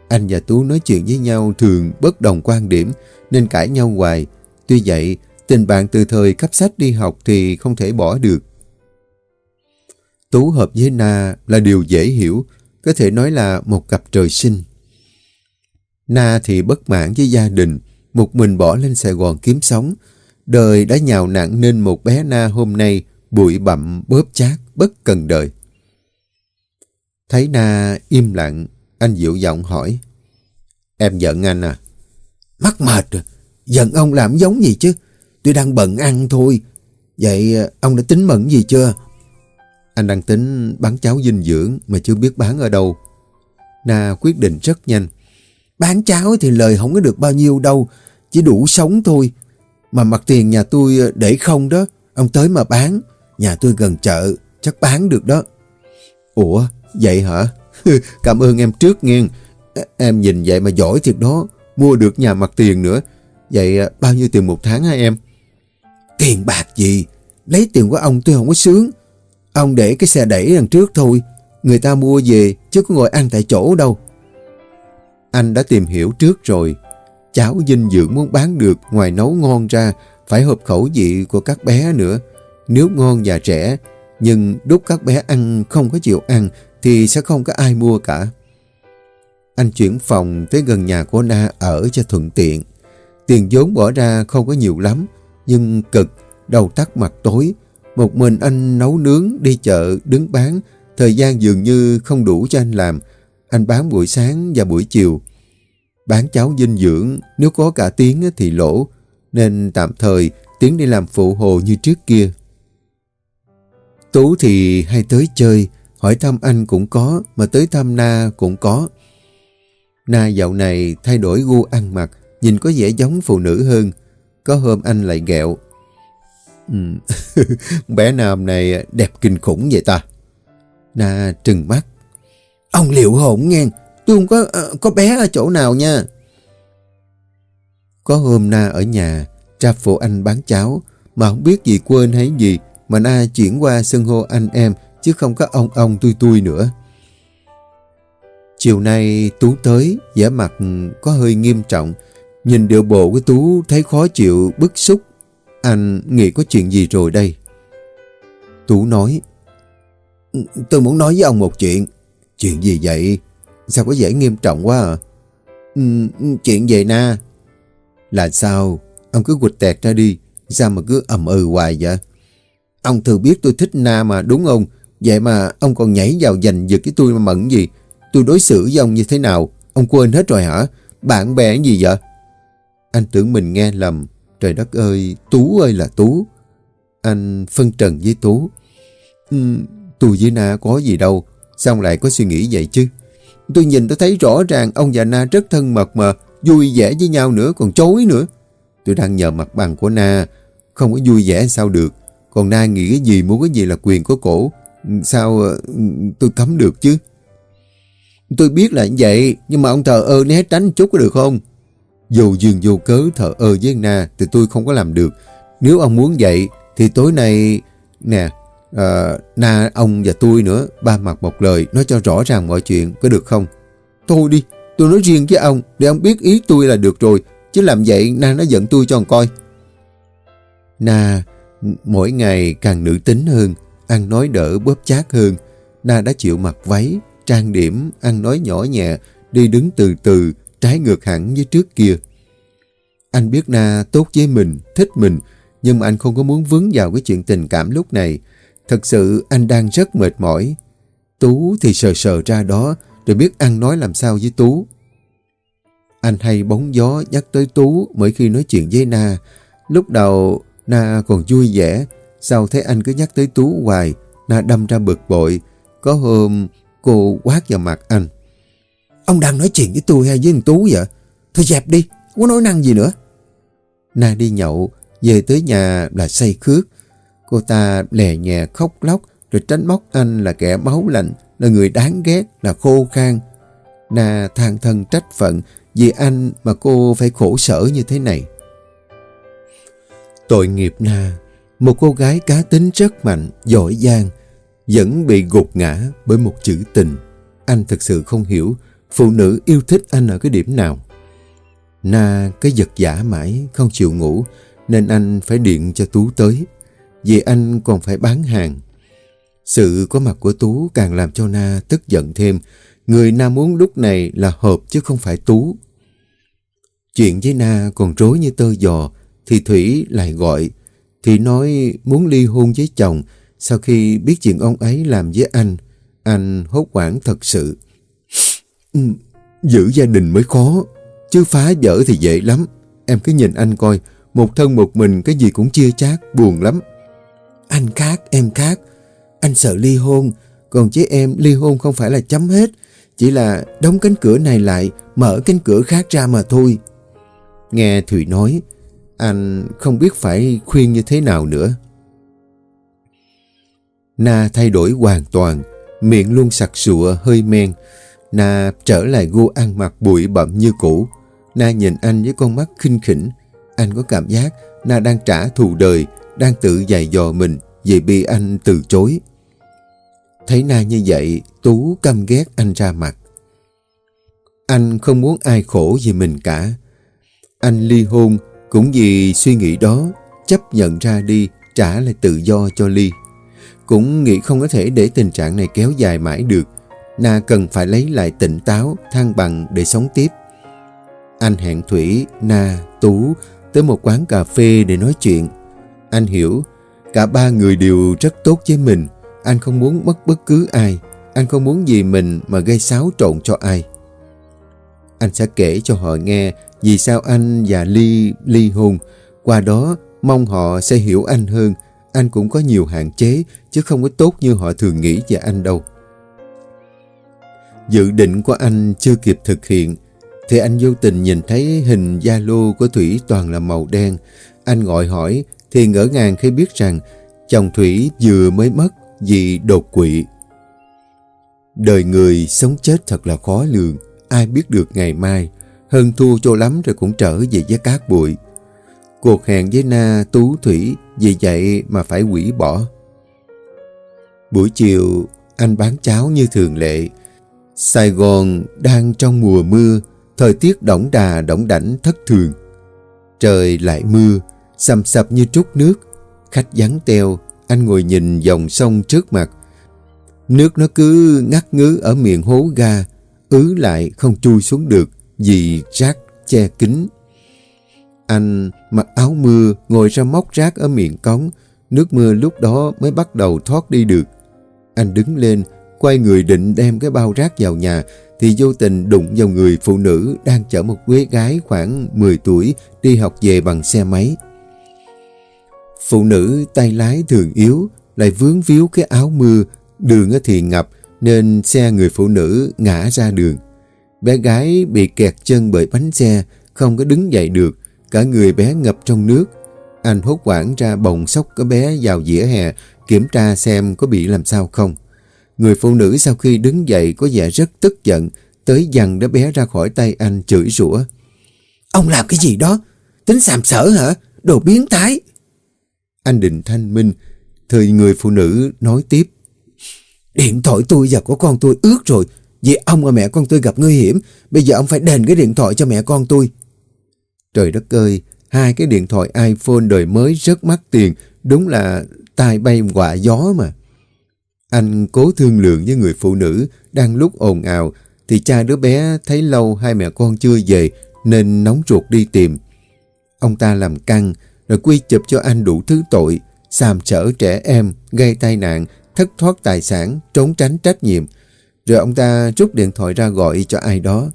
Anh và Tú nói chuyện với nhau thường bất đồng quan điểm nên cãi nhau hoài. Tuy vậy, tình bạn từ thời cấp sách đi học thì không thể bỏ được. Tú hợp với Na là điều dễ hiểu, có thể nói là một cặp trời sinh. Na thì bất mãn với gia đình, một mình bỏ lên Sài Gòn kiếm sống. Đời đã nhào nặng nên một bé Na hôm nay bụi bặm bóp chát, bất cần đời. Thấy Na im lặng, anh dịu giọng hỏi. Em giận anh à? Mắc mệt rồi, giận ông làm giống gì chứ? Tôi đang bận ăn thôi. Vậy ông đã tính mận gì chưa? Anh đang tính bán cháo dinh dưỡng mà chưa biết bán ở đâu. Na quyết định rất nhanh. Bán cháo thì lời không có được bao nhiêu đâu, chỉ đủ sống thôi. Mà mặt tiền nhà tôi ờ, để không đó, ông tới mà bán. Nhà tôi gần chợ, chắc bán được đó. Ủa, vậy hả? Cảm ơn em trước nghe. Em nhìn vậy mà giỏi thiệt đó, mua được nhà mặt tiền nữa. Vậy ờ, bao nhiêu tiền một tháng hả em? Tiền bạc gì? Lấy tiền của ông tôi không có sướng. Ông để cái xe đẩy đằng trước thôi. Người ta mua về chứ có ngồi ăn tại chỗ đâu. Anh đã tìm hiểu trước rồi. Cháo dinh dưỡng muốn bán được ngoài nấu ngon ra phải hợp khẩu vị của các bé nữa. Nếu ngon và trẻ nhưng đút các bé ăn không có chịu ăn thì sẽ không có ai mua cả. Anh chuyển phòng tới gần nhà của Na ở cho thuận tiện. Tiền vốn bỏ ra không có nhiều lắm nhưng cực, đầu tắt mặt tối. Một mình anh nấu nướng, đi chợ, đứng bán. Thời gian dường như không đủ cho anh làm. Anh bán buổi sáng và buổi chiều. Bán cháo dinh dưỡng, nếu có cả tiếng thì lỗ. Nên tạm thời Tiến đi làm phụ hồ như trước kia. Tú thì hay tới chơi, hỏi thăm anh cũng có, mà tới thăm Na cũng có. Na dạo này thay đổi gu ăn mặc, nhìn có vẻ giống phụ nữ hơn. Có hôm anh lại ghẹo. Bé Nam này đẹp kinh khủng vậy ta. Na trừng mắt. Ông liệu hồn ngang, tôi không có, ờ, có bé ở chỗ nào nha. Có hôm Na ở nhà, tra phụ anh bán cháo, mà không biết gì quên hay gì, mà Na chuyển qua xưng hô anh em, chứ không có ông ông tui tui nữa. Chiều nay Tú tới, vẻ mặt có hơi nghiêm trọng, nhìn điệu bộ của Tú thấy khó chịu, bức xúc. Anh nghĩ có chuyện gì rồi đây? Tú nói, ừ, Tôi muốn nói với ông một chuyện. Chuyện gì vậy? Sao có vẻ nghiêm trọng quá à? Ừ, ừ chuyện về na. Là sao? Ông cứ quịch tẹt ra đi. Sao mà cứ ầm ừ hoài vậy? Ông thường biết tôi thích na mà đúng không? Vậy mà ông còn nhảy vào giành giật cái tôi mà mẫn gì? Tôi đối xử với ông như thế nào? Ông quên hết rồi hả? Bạn bè gì vậy? Anh tưởng mình nghe lầm. Trời đất ơi, Tú ơi là Tú. Anh phân trần với Tú. Ừ, tôi với Na có gì đâu. Sao lại có suy nghĩ vậy chứ? Tôi nhìn tôi thấy rõ ràng ông và Na rất thân mật mà vui vẻ với nhau nữa, còn chối nữa. Tôi đang nhờ mặt bằng của Na, không có vui vẻ sao được. Còn Na nghĩ cái gì muốn cái gì là quyền của cổ. Sao ờ, tôi cấm được chứ? Tôi biết là như vậy, nhưng mà ông thờ ơ né tránh chút có được không? Dù dường vô cớ thờ ơ với Na thì tôi không có làm được. Nếu ông muốn vậy thì tối nay... Nè, à, Na ông và tôi nữa, ba mặt một lời nói cho rõ ràng mọi chuyện, có được không? Thôi đi, tôi nói riêng với ông để ông biết ý tôi là được rồi, chứ làm vậy Na nó giận tôi cho ông coi. Na mỗi ngày càng nữ tính hơn, ăn nói đỡ bóp chát hơn. Na đã chịu mặc váy, trang điểm, ăn nói nhỏ nhẹ, đi đứng từ từ, trái ngược hẳn với trước kia. Anh biết Na tốt với mình, thích mình, nhưng mà anh không có muốn vướng vào cái chuyện tình cảm lúc này. Thật sự anh đang rất mệt mỏi. Tú thì sờ sờ ra đó, rồi biết ăn nói làm sao với Tú. Anh hay bóng gió nhắc tới Tú mỗi khi nói chuyện với Na. Lúc đầu Na còn vui vẻ, sau thấy anh cứ nhắc tới Tú hoài, Na đâm ra bực bội. Có hôm cô quát vào mặt anh. Ông đang nói chuyện với tôi hay với anh Tú vậy? Thôi dẹp đi, không có nói năng gì nữa. Na đi nhậu, về tới nhà là say khước. Cô ta lè nhẹ khóc lóc rồi tránh móc anh là kẻ máu lạnh, là người đáng ghét, là khô khan. Na than thân trách phận vì anh mà cô phải khổ sở như thế này. Tội nghiệp Na, một cô gái cá tính rất mạnh, giỏi giang, vẫn bị gục ngã bởi một chữ tình. Anh thật sự không hiểu phụ nữ yêu thích anh ở cái điểm nào. Na cái giật giả mãi, không chịu ngủ, nên anh phải điện cho Tú tới. Vì anh còn phải bán hàng. Sự có mặt của Tú càng làm cho Na tức giận thêm. Người Na muốn lúc này là Hợp chứ không phải Tú. Chuyện với Na còn rối như tơ giò, thì Thủy lại gọi. Thì nói muốn ly hôn với chồng sau khi biết chuyện ông ấy làm với anh. Anh hốt hoảng thật sự. Ừ, giữ gia đình mới khó, chứ phá vỡ thì dễ lắm. Em cứ nhìn anh coi, một thân một mình cái gì cũng chia chác, buồn lắm. Anh khác, em khác. Anh sợ ly hôn, còn chứ em ly hôn không phải là chấm hết. Chỉ là đóng cánh cửa này lại, mở cánh cửa khác ra mà thôi. Nghe Thủy nói, anh không biết phải khuyên như thế nào nữa. Na thay đổi hoàn toàn, miệng luôn sặc sụa, hơi men. Na trở lại gu ăn mặc bụi bậm như cũ. Na nhìn anh với con mắt khinh khỉnh. Anh có cảm giác Na đang trả thù đời, đang tự dày dò mình vì bị anh từ chối. Thấy Na như vậy, Tú căm ghét anh ra mặt. Anh không muốn ai khổ vì mình cả. Anh ly hôn cũng vì suy nghĩ đó, chấp nhận ra đi, trả lại tự do cho Ly. Cũng nghĩ không có thể để tình trạng này kéo dài mãi được. Na cần phải lấy lại tỉnh táo, thăng bằng để sống tiếp. Anh hẹn Thủy, Na, Tú tới một quán cà phê để nói chuyện. Anh hiểu, cả ba người đều rất tốt với mình. Anh không muốn mất bất cứ ai. Anh không muốn vì mình mà gây xáo trộn cho ai. Anh sẽ kể cho họ nghe vì sao anh và Ly ly hôn. Qua đó, mong họ sẽ hiểu anh hơn. Anh cũng có nhiều hạn chế, chứ không có tốt như họ thường nghĩ về anh đâu. Dự định của anh chưa kịp thực hiện, thì anh vô tình nhìn thấy hình gia lô của Thủy toàn là màu đen. Anh gọi hỏi, thì ngỡ ngàng khi biết rằng chồng Thủy vừa mới mất vì đột quỵ. Đời người sống chết thật là khó lường, ai biết được ngày mai, hơn thua cho lắm rồi cũng trở về với cát bụi. Cuộc hẹn với Na Tú Thủy vì vậy mà phải quỷ bỏ. Buổi chiều, anh bán cháo như thường lệ. Sài Gòn đang trong mùa mưa, thời tiết đỏng đà đỏng đảnh thất thường. Trời lại mưa, sầm sập như trút nước. Khách vắng teo, anh ngồi nhìn dòng sông trước mặt. Nước nó cứ ngắt ngứ ở miệng hố ga, ứ lại không chui xuống được vì rác che kín. Anh mặc áo mưa ngồi ra móc rác ở miệng cống, nước mưa lúc đó mới bắt đầu thoát đi được. Anh đứng lên, quay người định đem cái bao rác vào nhà thì vô tình đụng vào người phụ nữ đang chở một quế gái khoảng 10 tuổi đi học về bằng xe máy. Phụ nữ tay lái thường yếu, lại vướng víu cái áo mưa, đường thì ngập nên xe người phụ nữ ngã ra đường. Bé gái bị kẹt chân bởi bánh xe, không có đứng dậy được, cả người bé ngập trong nước. Anh hốt quảng ra bồng sóc cái bé vào dĩa hè, kiểm tra xem có bị làm sao không. Người phụ nữ sau khi đứng dậy có vẻ rất tức giận, tới dằn đứa bé ra khỏi tay anh chửi rủa. Ông làm cái gì đó? Tính sàm sở hả? Đồ biến thái! Anh định thanh minh, thời người phụ nữ nói tiếp. Điện thoại tôi và của con tôi ướt rồi, vì ông và mẹ con tôi gặp nguy hiểm, bây giờ ông phải đền cái điện thoại cho mẹ con tôi. Trời đất ơi, hai cái điện thoại iPhone đời mới rất mắc tiền, đúng là tai bay quả gió mà. Anh cố thương lượng với người phụ nữ đang lúc ồn ào thì cha đứa bé thấy lâu hai mẹ con chưa về nên nóng ruột đi tìm. Ông ta làm căng rồi quy chụp cho anh đủ thứ tội, xàm sở trẻ em, gây tai nạn, thất thoát tài sản, trốn tránh trách nhiệm. Rồi ông ta rút điện thoại ra gọi cho ai đó.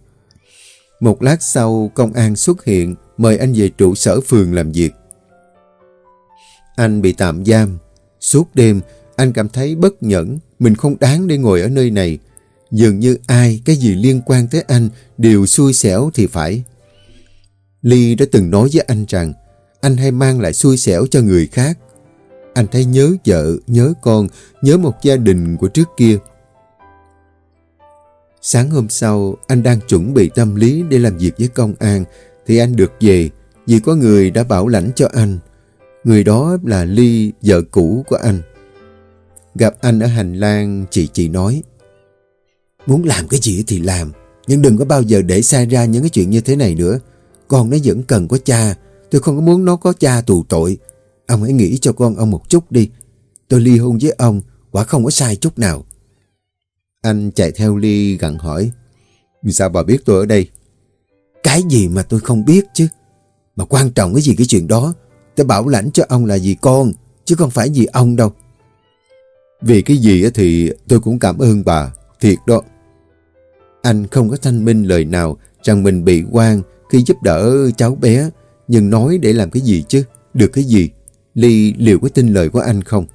Một lát sau, công an xuất hiện, mời anh về trụ sở phường làm việc. Anh bị tạm giam. Suốt đêm, anh cảm thấy bất nhẫn, mình không đáng để ngồi ở nơi này. Dường như ai, cái gì liên quan tới anh đều xui xẻo thì phải. Ly đã từng nói với anh rằng anh hay mang lại xui xẻo cho người khác. Anh thấy nhớ vợ, nhớ con, nhớ một gia đình của trước kia. Sáng hôm sau, anh đang chuẩn bị tâm lý để làm việc với công an, thì anh được về vì có người đã bảo lãnh cho anh. Người đó là Ly, vợ cũ của anh. Gặp anh ở hành lang, chị chị nói Muốn làm cái gì thì làm, nhưng đừng có bao giờ để xảy ra những cái chuyện như thế này nữa. Con nó vẫn cần có cha, tôi không có muốn nó có cha tù tội. Ông hãy nghĩ cho con ông một chút đi. Tôi ly hôn với ông, quả không có sai chút nào. Anh chạy theo Ly gặn hỏi. Sao bà biết tôi ở đây? Cái gì mà tôi không biết chứ? Mà quan trọng cái gì cái chuyện đó? Tôi bảo lãnh cho ông là vì con, chứ không phải vì ông đâu. Vì cái gì thì tôi cũng cảm ơn bà, thiệt đó. Anh không có thanh minh lời nào rằng mình bị quan khi giúp đỡ cháu bé, nhưng nói để làm cái gì chứ, được cái gì? Ly liệu có tin lời của anh không?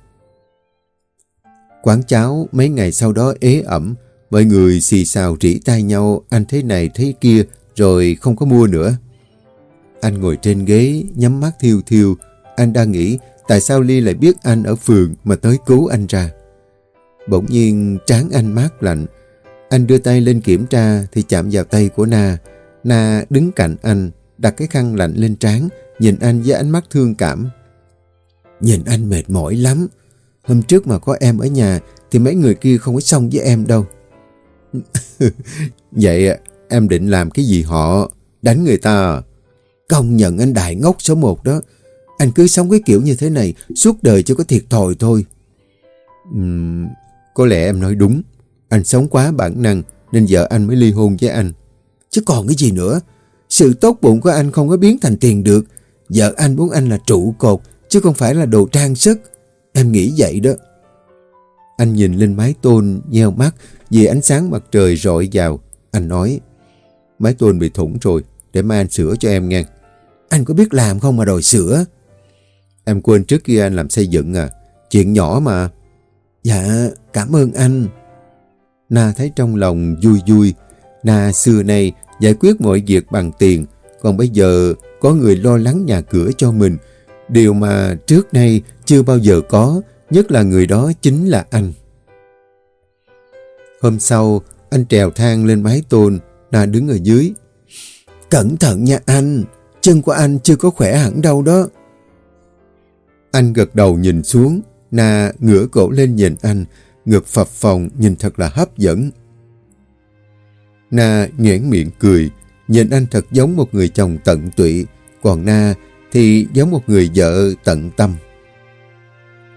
Quán cháo mấy ngày sau đó ế ẩm, mọi người xì xào rỉ tay nhau, anh thế này thế kia, rồi không có mua nữa. Anh ngồi trên ghế, nhắm mắt thiêu thiêu, anh đang nghĩ tại sao Ly lại biết anh ở phường mà tới cứu anh ra. Bỗng nhiên trán anh mát lạnh, anh đưa tay lên kiểm tra thì chạm vào tay của Na. Na đứng cạnh anh, đặt cái khăn lạnh lên trán, nhìn anh với ánh mắt thương cảm. Nhìn anh mệt mỏi lắm, Hôm trước mà có em ở nhà thì mấy người kia không có xong với em đâu. Vậy à, em định làm cái gì họ? Đánh người ta à? Công nhận anh đại ngốc số một đó. Anh cứ sống cái kiểu như thế này suốt đời cho có thiệt thòi thôi. Uhm, có lẽ em nói đúng. Anh sống quá bản năng nên vợ anh mới ly hôn với anh. Chứ còn cái gì nữa. Sự tốt bụng của anh không có biến thành tiền được. Vợ anh muốn anh là trụ cột chứ không phải là đồ trang sức. Em nghĩ vậy đó. Anh nhìn lên mái tôn, nheo mắt vì ánh sáng mặt trời rọi vào. Anh nói, mái tôn bị thủng rồi, để mai anh sửa cho em nghe. Anh có biết làm không mà đòi sửa? Em quên trước kia anh làm xây dựng à, chuyện nhỏ mà. Dạ, cảm ơn anh. Na thấy trong lòng vui vui. Na xưa nay giải quyết mọi việc bằng tiền, còn bây giờ có người lo lắng nhà cửa cho mình. Điều mà trước nay chưa bao giờ có, nhất là người đó chính là anh. Hôm sau, anh trèo thang lên mái tôn, Na đứng ở dưới. Cẩn thận nha anh, chân của anh chưa có khỏe hẳn đâu đó. Anh gật đầu nhìn xuống, Na ngửa cổ lên nhìn anh, ngực phập phồng nhìn thật là hấp dẫn. Na nhoẻn miệng cười, nhìn anh thật giống một người chồng tận tụy, còn Na thì giống một người vợ tận tâm.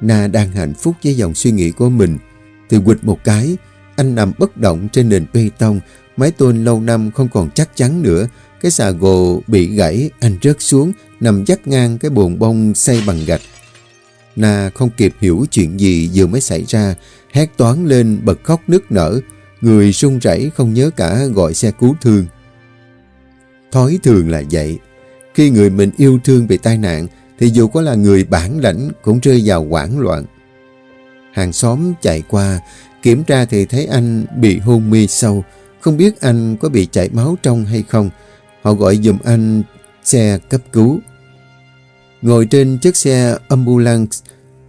Na đang hạnh phúc với dòng suy nghĩ của mình. Thì quịch một cái, anh nằm bất động trên nền bê tông, mái tôn lâu năm không còn chắc chắn nữa. Cái xà gồ bị gãy, anh rớt xuống, nằm dắt ngang cái bồn bông xây bằng gạch. Na không kịp hiểu chuyện gì vừa mới xảy ra, hét toán lên bật khóc nức nở, người run rẩy không nhớ cả gọi xe cứu thương. Thói thường là vậy, khi người mình yêu thương bị tai nạn, thì dù có là người bản lãnh cũng rơi vào hoảng loạn. Hàng xóm chạy qua, kiểm tra thì thấy anh bị hôn mê sâu, không biết anh có bị chảy máu trong hay không. Họ gọi dùm anh xe cấp cứu. Ngồi trên chiếc xe ambulance,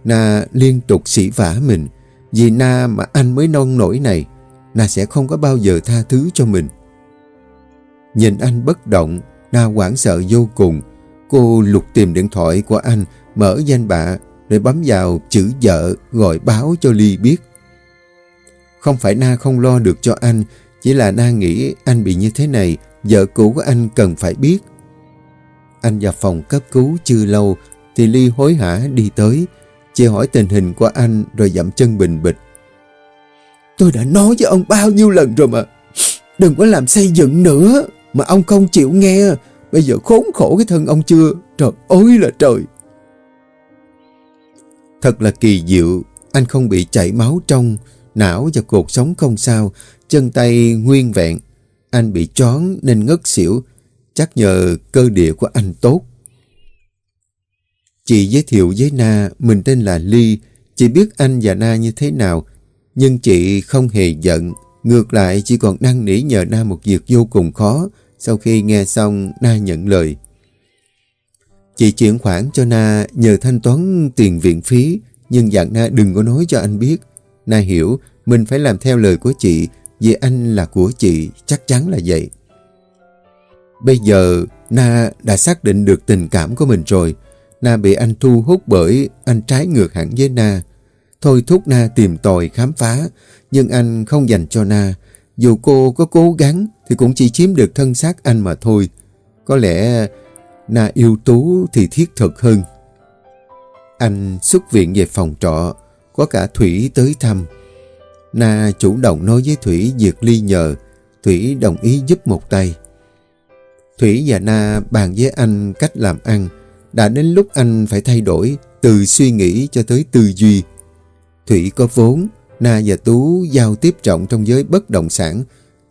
Na liên tục sỉ vả mình. Vì Na mà anh mới non nổi này, Na sẽ không có bao giờ tha thứ cho mình. Nhìn anh bất động, Na hoảng sợ vô cùng. Cô lục tìm điện thoại của anh, mở danh bạ, để bấm vào chữ vợ gọi báo cho Ly biết. Không phải Na không lo được cho anh, chỉ là Na nghĩ anh bị như thế này, vợ cũ của anh cần phải biết. Anh vào phòng cấp cứu chưa lâu, thì Ly hối hả đi tới. chỉ hỏi tình hình của anh rồi dậm chân bình bịch. Tôi đã nói với ông bao nhiêu lần rồi mà. Đừng có làm xây dựng nữa, mà ông không chịu nghe. Bây giờ khốn khổ cái thân ông chưa? Trời ơi là trời! Thật là kỳ diệu, anh không bị chảy máu trong, não và cột sống không sao, chân tay nguyên vẹn. Anh bị chón nên ngất xỉu, chắc nhờ cơ địa của anh tốt. Chị giới thiệu với Na, mình tên là Ly, chị biết anh và Na như thế nào, nhưng chị không hề giận, ngược lại chỉ còn năn nỉ nhờ Na một việc vô cùng khó, sau khi nghe xong, Na nhận lời. Chị chuyển khoản cho Na nhờ thanh toán tiền viện phí, nhưng dặn Na đừng có nói cho anh biết. Na hiểu mình phải làm theo lời của chị, vì anh là của chị, chắc chắn là vậy. Bây giờ Na đã xác định được tình cảm của mình rồi. Na bị anh thu hút bởi anh trái ngược hẳn với Na. Thôi thúc Na tìm tòi khám phá, nhưng anh không dành cho Na. Dù cô có cố gắng thì cũng chỉ chiếm được thân xác anh mà thôi. Có lẽ Na yêu Tú thì thiết thực hơn. Anh xuất viện về phòng trọ, có cả Thủy tới thăm. Na chủ động nói với Thủy việc ly nhờ, Thủy đồng ý giúp một tay. Thủy và Na bàn với anh cách làm ăn, đã đến lúc anh phải thay đổi từ suy nghĩ cho tới tư duy. Thủy có vốn, Na và Tú giao tiếp trọng trong giới bất động sản.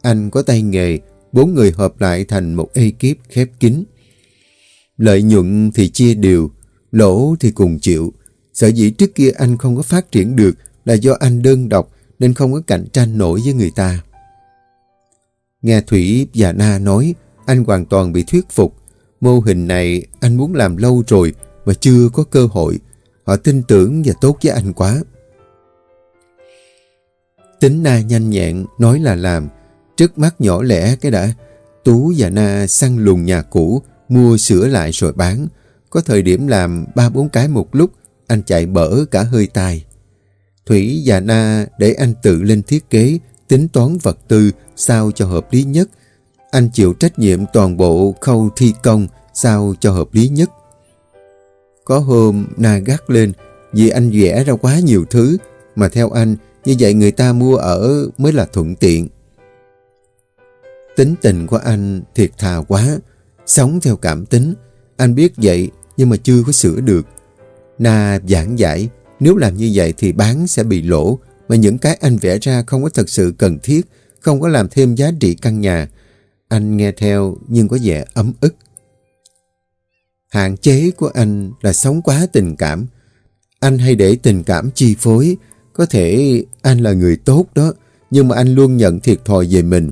Anh có tay nghề, bốn người hợp lại thành một ekip khép kín. Lợi nhuận thì chia đều, lỗ thì cùng chịu. Sở dĩ trước kia anh không có phát triển được là do anh đơn độc nên không có cạnh tranh nổi với người ta. Nghe Thủy và Na nói, anh hoàn toàn bị thuyết phục. Mô hình này anh muốn làm lâu rồi mà chưa có cơ hội. Họ tin tưởng và tốt với anh quá. Tính Na nhanh nhẹn, nói là làm. Trước mắt nhỏ lẻ cái đã. Tú và Na săn lùng nhà cũ, mua sửa lại rồi bán. Có thời điểm làm ba bốn cái một lúc, anh chạy bở cả hơi tai. Thủy và Na để anh tự lên thiết kế, tính toán vật tư sao cho hợp lý nhất. Anh chịu trách nhiệm toàn bộ khâu thi công sao cho hợp lý nhất. Có hôm Na gắt lên vì anh vẽ ra quá nhiều thứ mà theo anh như vậy người ta mua ở mới là thuận tiện. Tính tình của anh thiệt thà quá, sống theo cảm tính. Anh biết vậy nhưng mà chưa có sửa được. Na giảng giải, nếu làm như vậy thì bán sẽ bị lỗ, mà những cái anh vẽ ra không có thật sự cần thiết, không có làm thêm giá trị căn nhà. Anh nghe theo nhưng có vẻ ấm ức. Hạn chế của anh là sống quá tình cảm. Anh hay để tình cảm chi phối. Có thể anh là người tốt đó, nhưng mà anh luôn nhận thiệt thòi về mình.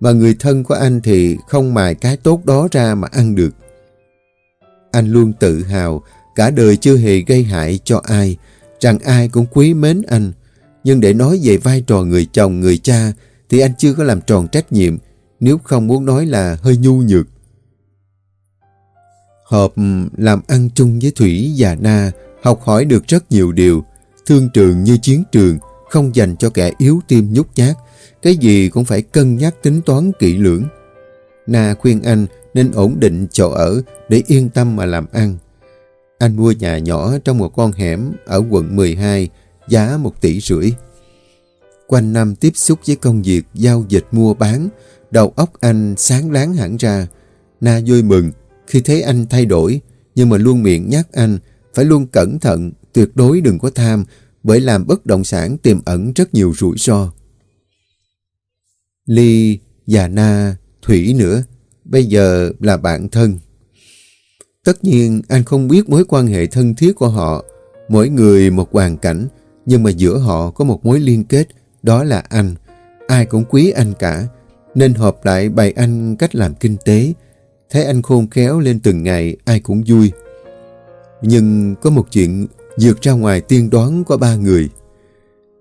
Mà người thân của anh thì không mài cái tốt đó ra mà ăn được. Anh luôn tự hào, cả đời chưa hề gây hại cho ai, rằng ai cũng quý mến anh. Nhưng để nói về vai trò người chồng, người cha, thì anh chưa có làm tròn trách nhiệm, nếu không muốn nói là hơi nhu nhược. Hợp làm ăn chung với Thủy và Na, học hỏi được rất nhiều điều. Thương trường như chiến trường, không dành cho kẻ yếu tim nhút nhát. Cái gì cũng phải cân nhắc tính toán kỹ lưỡng. Na khuyên anh nên ổn định chỗ ở để yên tâm mà làm ăn. Anh mua nhà nhỏ trong một con hẻm ở quận 12, giá 1 tỷ rưỡi. Quanh năm tiếp xúc với công việc giao dịch mua bán, đầu óc anh sáng láng hẳn ra. Na vui mừng khi thấy anh thay đổi, nhưng mà luôn miệng nhắc anh phải luôn cẩn thận, tuyệt đối đừng có tham, bởi làm bất động sản tiềm ẩn rất nhiều rủi ro. Ly và Na, Thủy nữa, bây giờ là bạn thân. Tất nhiên anh không biết mối quan hệ thân thiết của họ, mỗi người một hoàn cảnh, nhưng mà giữa họ có một mối liên kết, đó là anh. Ai cũng quý anh cả, nên hợp lại bày anh cách làm kinh tế. Thấy anh khôn khéo lên từng ngày, ai cũng vui. Nhưng có một chuyện dược ra ngoài tiên đoán của ba người.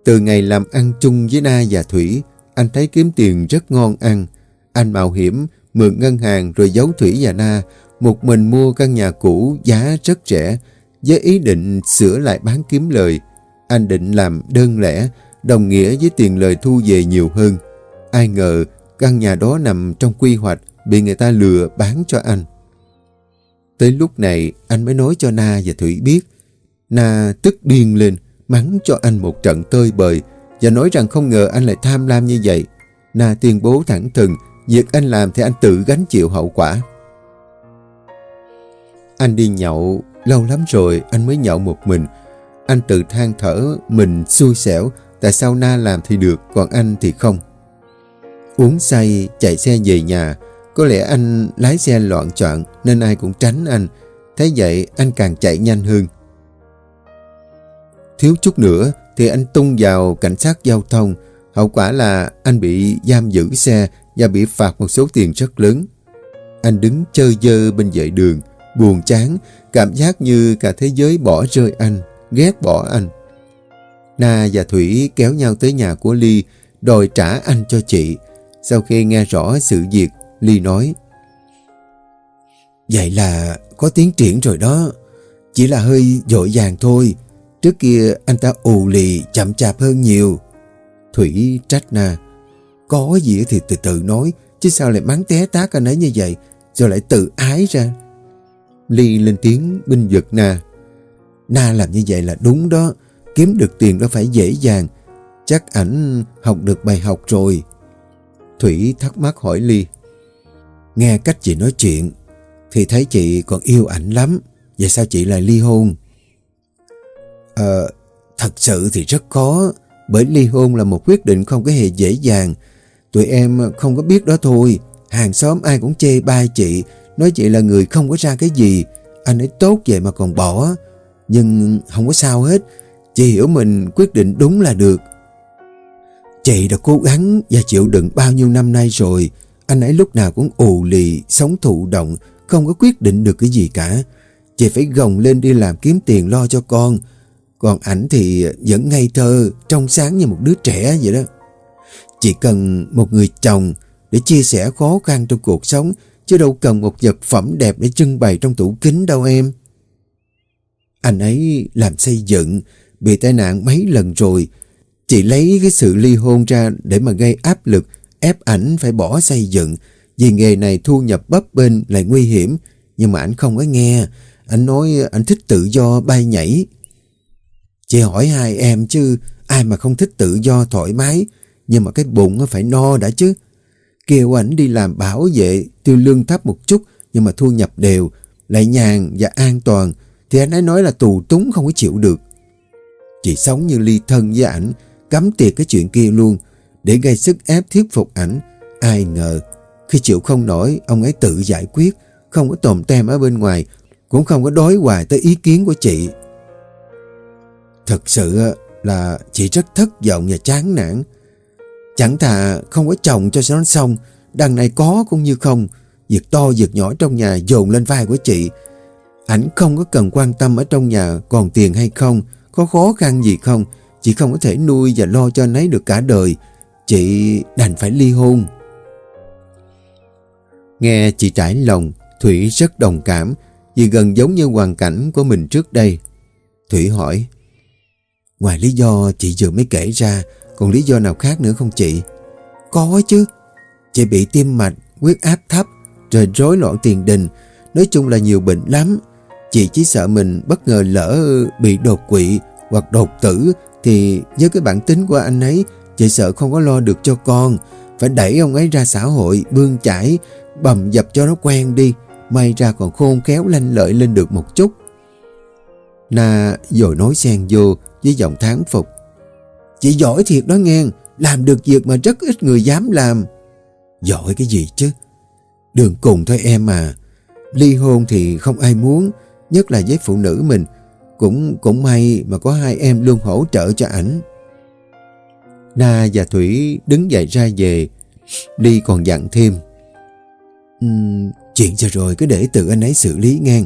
Từ ngày làm ăn chung với Na và Thủy, anh thấy kiếm tiền rất ngon ăn. Anh mạo hiểm, mượn ngân hàng rồi giấu Thủy và Na, một mình mua căn nhà cũ giá rất rẻ, với ý định sửa lại bán kiếm lời. Anh định làm đơn lẻ, đồng nghĩa với tiền lời thu về nhiều hơn. Ai ngờ căn nhà đó nằm trong quy hoạch bị người ta lừa bán cho anh. Tới lúc này anh mới nói cho Na và Thủy biết. Na tức điên lên, mắng cho anh một trận tơi bời và nói rằng không ngờ anh lại tham lam như vậy. Na tuyên bố thẳng thừng, việc anh làm thì anh tự gánh chịu hậu quả. Anh đi nhậu, lâu lắm rồi anh mới nhậu một mình. Anh tự than thở, mình xui xẻo, tại sao Na làm thì được, còn anh thì không. Uống say, chạy xe về nhà, có lẽ anh lái xe loạn chọn nên ai cũng tránh anh. Thế vậy anh càng chạy nhanh hơn. Thiếu chút nữa thì anh tung vào cảnh sát giao thông. Hậu quả là anh bị giam giữ xe và bị phạt một số tiền rất lớn. Anh đứng chơi dơ bên vệ đường, buồn chán, cảm giác như cả thế giới bỏ rơi anh, ghét bỏ anh. Na và Thủy kéo nhau tới nhà của Ly, đòi trả anh cho chị. Sau khi nghe rõ sự việc, Ly nói Vậy là có tiến triển rồi đó. Chỉ là hơi dội vàng thôi. Trước kia anh ta ù lì, chậm chạp hơn nhiều. Thủy trách na. Có gì thì từ từ nói. Chứ sao lại mắng té tác anh ấy như vậy. Rồi lại tự ái ra. Ly lên tiếng binh giật na. Na làm như vậy là đúng đó. Kiếm được tiền đó phải dễ dàng. Chắc ảnh học được bài học rồi. Thủy thắc mắc hỏi Ly. Nghe cách chị nói chuyện, thì thấy chị còn yêu ảnh lắm. Vậy sao chị lại ly hôn? Ờ, thật sự thì rất khó. Bởi ly hôn là một quyết định không có hề dễ dàng. Tụi em không có biết đó thôi. Hàng xóm ai cũng chê bai chị. Nói chị là người không có ra cái gì. Anh ấy tốt vậy mà còn bỏ. Nhưng không có sao hết. Chị hiểu mình quyết định đúng là được. Chị đã cố gắng và chịu đựng bao nhiêu năm nay rồi. Anh ấy lúc nào cũng ù lì, sống thụ động, không có quyết định được cái gì cả. Chị phải gồng lên đi làm kiếm tiền lo cho con. Còn ảnh thì vẫn ngây thơ, trong sáng như một đứa trẻ vậy đó. chỉ cần một người chồng để chia sẻ khó khăn trong cuộc sống, chứ đâu cần một vật phẩm đẹp để trưng bày trong tủ kính đâu em. Anh ấy làm xây dựng, bị tai nạn mấy lần rồi. Chị lấy cái sự ly hôn ra để mà gây áp lực, ép ảnh phải bỏ xây dựng. Vì nghề này thu nhập bấp bênh lại nguy hiểm. Nhưng mà ảnh không có nghe. Anh nói anh thích tự do bay nhảy. Chị hỏi hai em chứ ai mà không thích tự do thoải mái. Nhưng mà cái bụng phải no đã chứ. Kêu ảnh đi làm bảo vệ tiêu lương thấp một chút nhưng mà thu nhập đều, lại nhàn và an toàn thì anh ấy nói là tù túng không có chịu được. Chị sống như ly thân với ảnh, cấm tiệt cái chuyện kia luôn để gây sức ép thuyết phục ảnh. Ai ngờ khi chịu không nổi ông ấy tự giải quyết, không có tồn tem ở bên ngoài, cũng không có đối hoài tới ý kiến của chị. Thật sự là chị rất thất vọng và chán nản. Chẳng thà không có chồng cho nó xong, đằng này có cũng như không. Việc to việc nhỏ trong nhà dồn lên vai của chị. Ảnh không có cần quan tâm ở trong nhà còn tiền hay không, có khó khăn gì không. Chị không có thể nuôi và lo cho anh ấy được cả đời. Chị đành phải ly hôn. Nghe chị trải lòng, Thủy rất đồng cảm vì gần giống như hoàn cảnh của mình trước đây. Thủy hỏi Ngoài lý do chị vừa mới kể ra còn lý do nào khác nữa không chị? Có chứ. Chị bị tim mạch, huyết áp thấp, rồi rối loạn tiền đình. Nói chung là nhiều bệnh lắm. Chị chỉ sợ mình bất ngờ lỡ bị đột quỵ hoặc đột tử thì với cái bản tính của anh ấy chị sợ không có lo được cho con. Phải đẩy ông ấy ra xã hội, bươn chải, bầm dập cho nó quen đi. May ra còn khôn khéo lanh lợi lên được một chút. Na rồi nói xen vô với giọng thán phục. Chị giỏi thiệt đó nghe, làm được việc mà rất ít người dám làm. Giỏi cái gì chứ? Đường cùng thôi em à. Ly hôn thì không ai muốn, nhất là với phụ nữ mình. Cũng cũng may mà có hai em luôn hỗ trợ cho ảnh. Na và Thủy đứng dậy ra về. Ly còn dặn thêm. Um, chuyện cho rồi cứ để tự anh ấy xử lý ngang.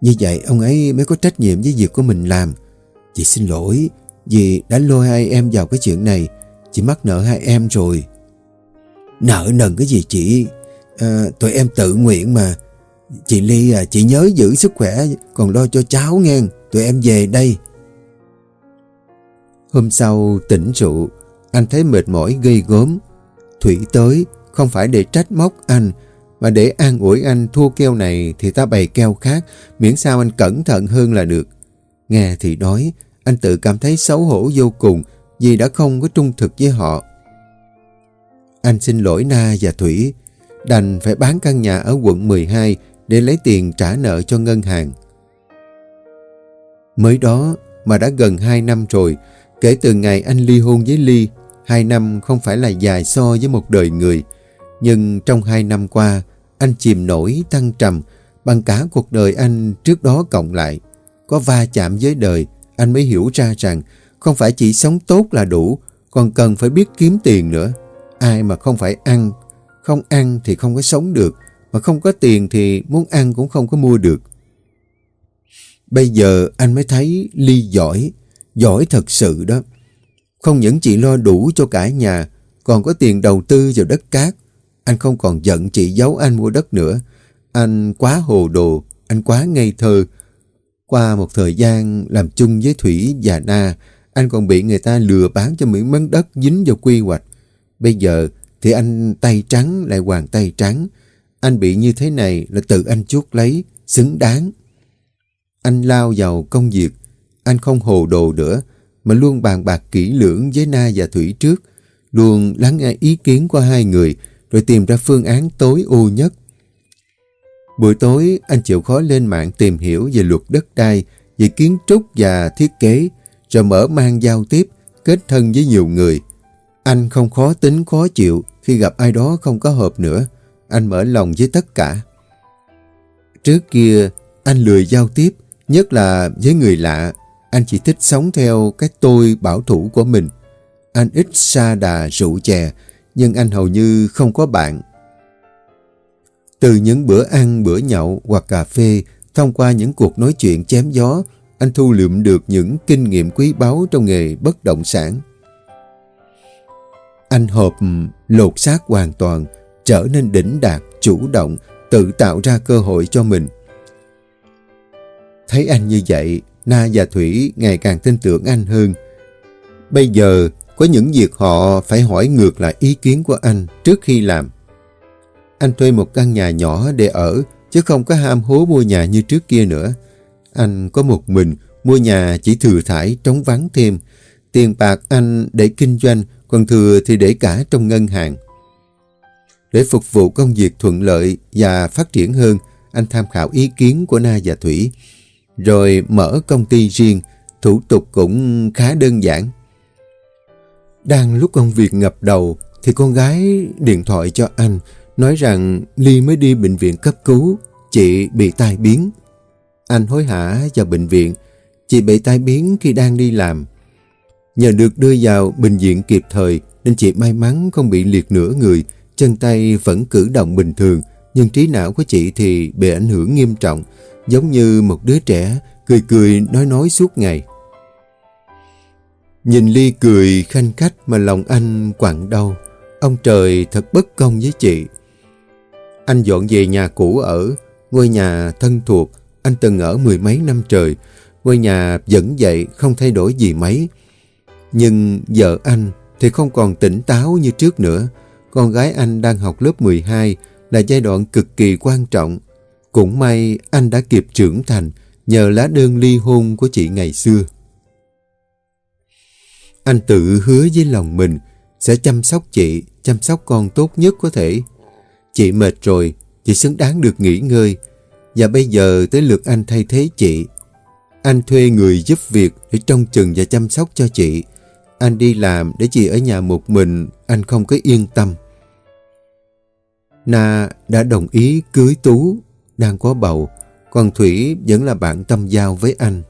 Như vậy ông ấy mới có trách nhiệm với việc của mình làm. Chị xin lỗi, vì đã lôi hai em vào cái chuyện này. Chị mắc nợ hai em rồi. Nợ nần cái gì chị? À, Tụi em tự nguyện mà. Chị Ly à Chị nhớ giữ sức khỏe Còn lo cho cháu nghe. Tụi em về đây. Hôm sau tỉnh rượu Anh thấy mệt mỏi gây gớm. Thủy tới Không phải để trách móc anh Mà để an ủi anh thua keo này Thì ta bày keo khác Miễn sao anh cẩn thận hơn là được. Nghe thì đói anh tự cảm thấy xấu hổ vô cùng vì đã không có trung thực với họ. Anh xin lỗi Na và Thủy, đành phải bán căn nhà ở quận 12 để lấy tiền trả nợ cho ngân hàng. Mới đó mà đã gần 2 năm rồi, kể từ ngày anh ly hôn với Ly, 2 năm không phải là dài so với một đời người. Nhưng trong 2 năm qua, anh chìm nổi tăng trầm bằng cả cuộc đời anh trước đó cộng lại. Có va chạm với đời, anh mới hiểu ra rằng không phải chỉ sống tốt là đủ, còn cần phải biết kiếm tiền nữa. Ai mà không phải ăn, không ăn thì không có sống được, mà không có tiền thì muốn ăn cũng không có mua được. Bây giờ anh mới thấy Ly giỏi, giỏi thật sự đó. Không những chị lo đủ cho cả nhà, còn có tiền đầu tư vào đất cát. Anh không còn giận chị giấu anh mua đất nữa. Anh quá hồ đồ, anh quá ngây thơ. Qua một thời gian làm chung với Thủy và Na, anh còn bị người ta lừa bán cho miếng mấn đất dính vào quy hoạch. Bây giờ thì anh tay trắng lại hoàng tay trắng. Anh bị như thế này là tự anh chuốt lấy, xứng đáng. Anh lao vào công việc, anh không hồ đồ nữa, mà luôn bàn bạc kỹ lưỡng với Na và Thủy trước, luôn lắng nghe ý kiến của hai người, rồi tìm ra phương án tối ưu nhất. Buổi tối, anh chịu khó lên mạng tìm hiểu về luật đất đai, về kiến trúc và thiết kế, rồi mở mang giao tiếp, kết thân với nhiều người. Anh không khó tính khó chịu khi gặp ai đó không có hợp nữa. Anh mở lòng với tất cả. Trước kia, anh lười giao tiếp, nhất là với người lạ. Anh chỉ thích sống theo cái tôi bảo thủ của mình. Anh ít xa đà rượu chè, nhưng anh hầu như không có bạn. Từ những bữa ăn, bữa nhậu hoặc cà phê, thông qua những cuộc nói chuyện chém gió, anh thu lượm được những kinh nghiệm quý báu trong nghề bất động sản. Anh hợp lột xác hoàn toàn, trở nên đỉnh đạt, chủ động, tự tạo ra cơ hội cho mình. Thấy anh như vậy, Na và Thủy ngày càng tin tưởng anh hơn. Bây giờ, có những việc họ phải hỏi ngược lại ý kiến của anh trước khi làm. Anh thuê một căn nhà nhỏ để ở, chứ không có ham hố mua nhà như trước kia nữa. Anh có một mình, mua nhà chỉ thừa thải trống vắng thêm. Tiền bạc anh để kinh doanh, còn thừa thì để cả trong ngân hàng. Để phục vụ công việc thuận lợi và phát triển hơn, anh tham khảo ý kiến của Na và Thủy. Rồi mở công ty riêng, thủ tục cũng khá đơn giản. Đang lúc công việc ngập đầu, thì con gái điện thoại cho anh, nói rằng Ly mới đi bệnh viện cấp cứu, chị bị tai biến. Anh hối hả vào bệnh viện, chị bị tai biến khi đang đi làm. Nhờ được đưa vào bệnh viện kịp thời nên chị may mắn không bị liệt nửa người, chân tay vẫn cử động bình thường, nhưng trí não của chị thì bị ảnh hưởng nghiêm trọng, giống như một đứa trẻ cười cười nói nói suốt ngày. Nhìn Ly cười khanh khách mà lòng anh quặn đau. Ông trời thật bất công với chị. Anh dọn về nhà cũ ở, ngôi nhà thân thuộc, anh từng ở mười mấy năm trời. Ngôi nhà vẫn vậy, không thay đổi gì mấy. Nhưng vợ anh thì không còn tỉnh táo như trước nữa. Con gái anh đang học lớp 12 là giai đoạn cực kỳ quan trọng. Cũng may anh đã kịp trưởng thành nhờ lá đơn ly hôn của chị ngày xưa. Anh tự hứa với lòng mình sẽ chăm sóc chị, chăm sóc con tốt nhất có thể. Chị mệt rồi, chị xứng đáng được nghỉ ngơi. Và bây giờ tới lượt anh thay thế chị. Anh thuê người giúp việc để trông chừng và chăm sóc cho chị. Anh đi làm để chị ở nhà một mình, anh không có yên tâm. Na đã đồng ý cưới Tú, đang có bầu, còn Thủy vẫn là bạn tâm giao với anh.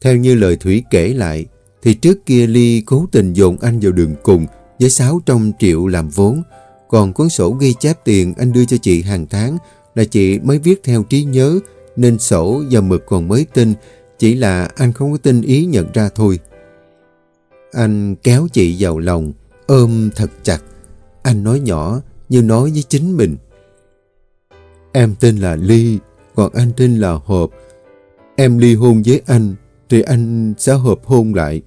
Theo như lời Thủy kể lại, thì trước kia Ly cố tình dồn anh vào đường cùng với 600 triệu làm vốn, còn cuốn sổ ghi chép tiền anh đưa cho chị hàng tháng là chị mới viết theo trí nhớ, nên sổ và mực còn mới tin, chỉ là anh không có tin ý nhận ra thôi. Anh kéo chị vào lòng, ôm thật chặt. Anh nói nhỏ như nói với chính mình. Em tên là Ly, còn anh tên là Hợp. Em ly hôn với anh, thì anh sẽ hợp hôn lại.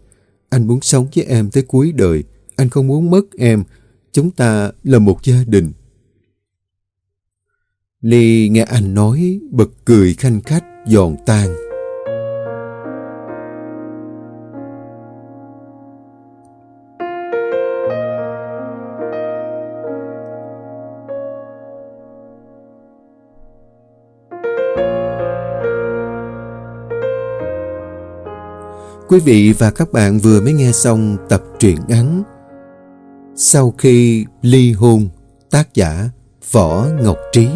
Anh muốn sống với em tới cuối đời. Anh không muốn mất em. Chúng ta là một gia đình. Ly nghe anh nói, bật cười khanh khách, giòn tan. Quý vị và các bạn vừa mới nghe xong tập truyện ngắn sau khi ly hôn, tác giả Võ Ngọc Trí.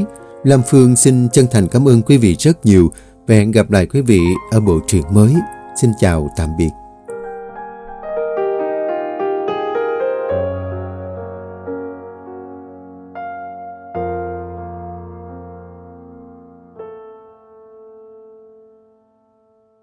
Lam Phương xin chân thành cảm ơn quý vị rất nhiều và hẹn gặp lại quý vị ở bộ truyện mới. Xin chào tạm biệt.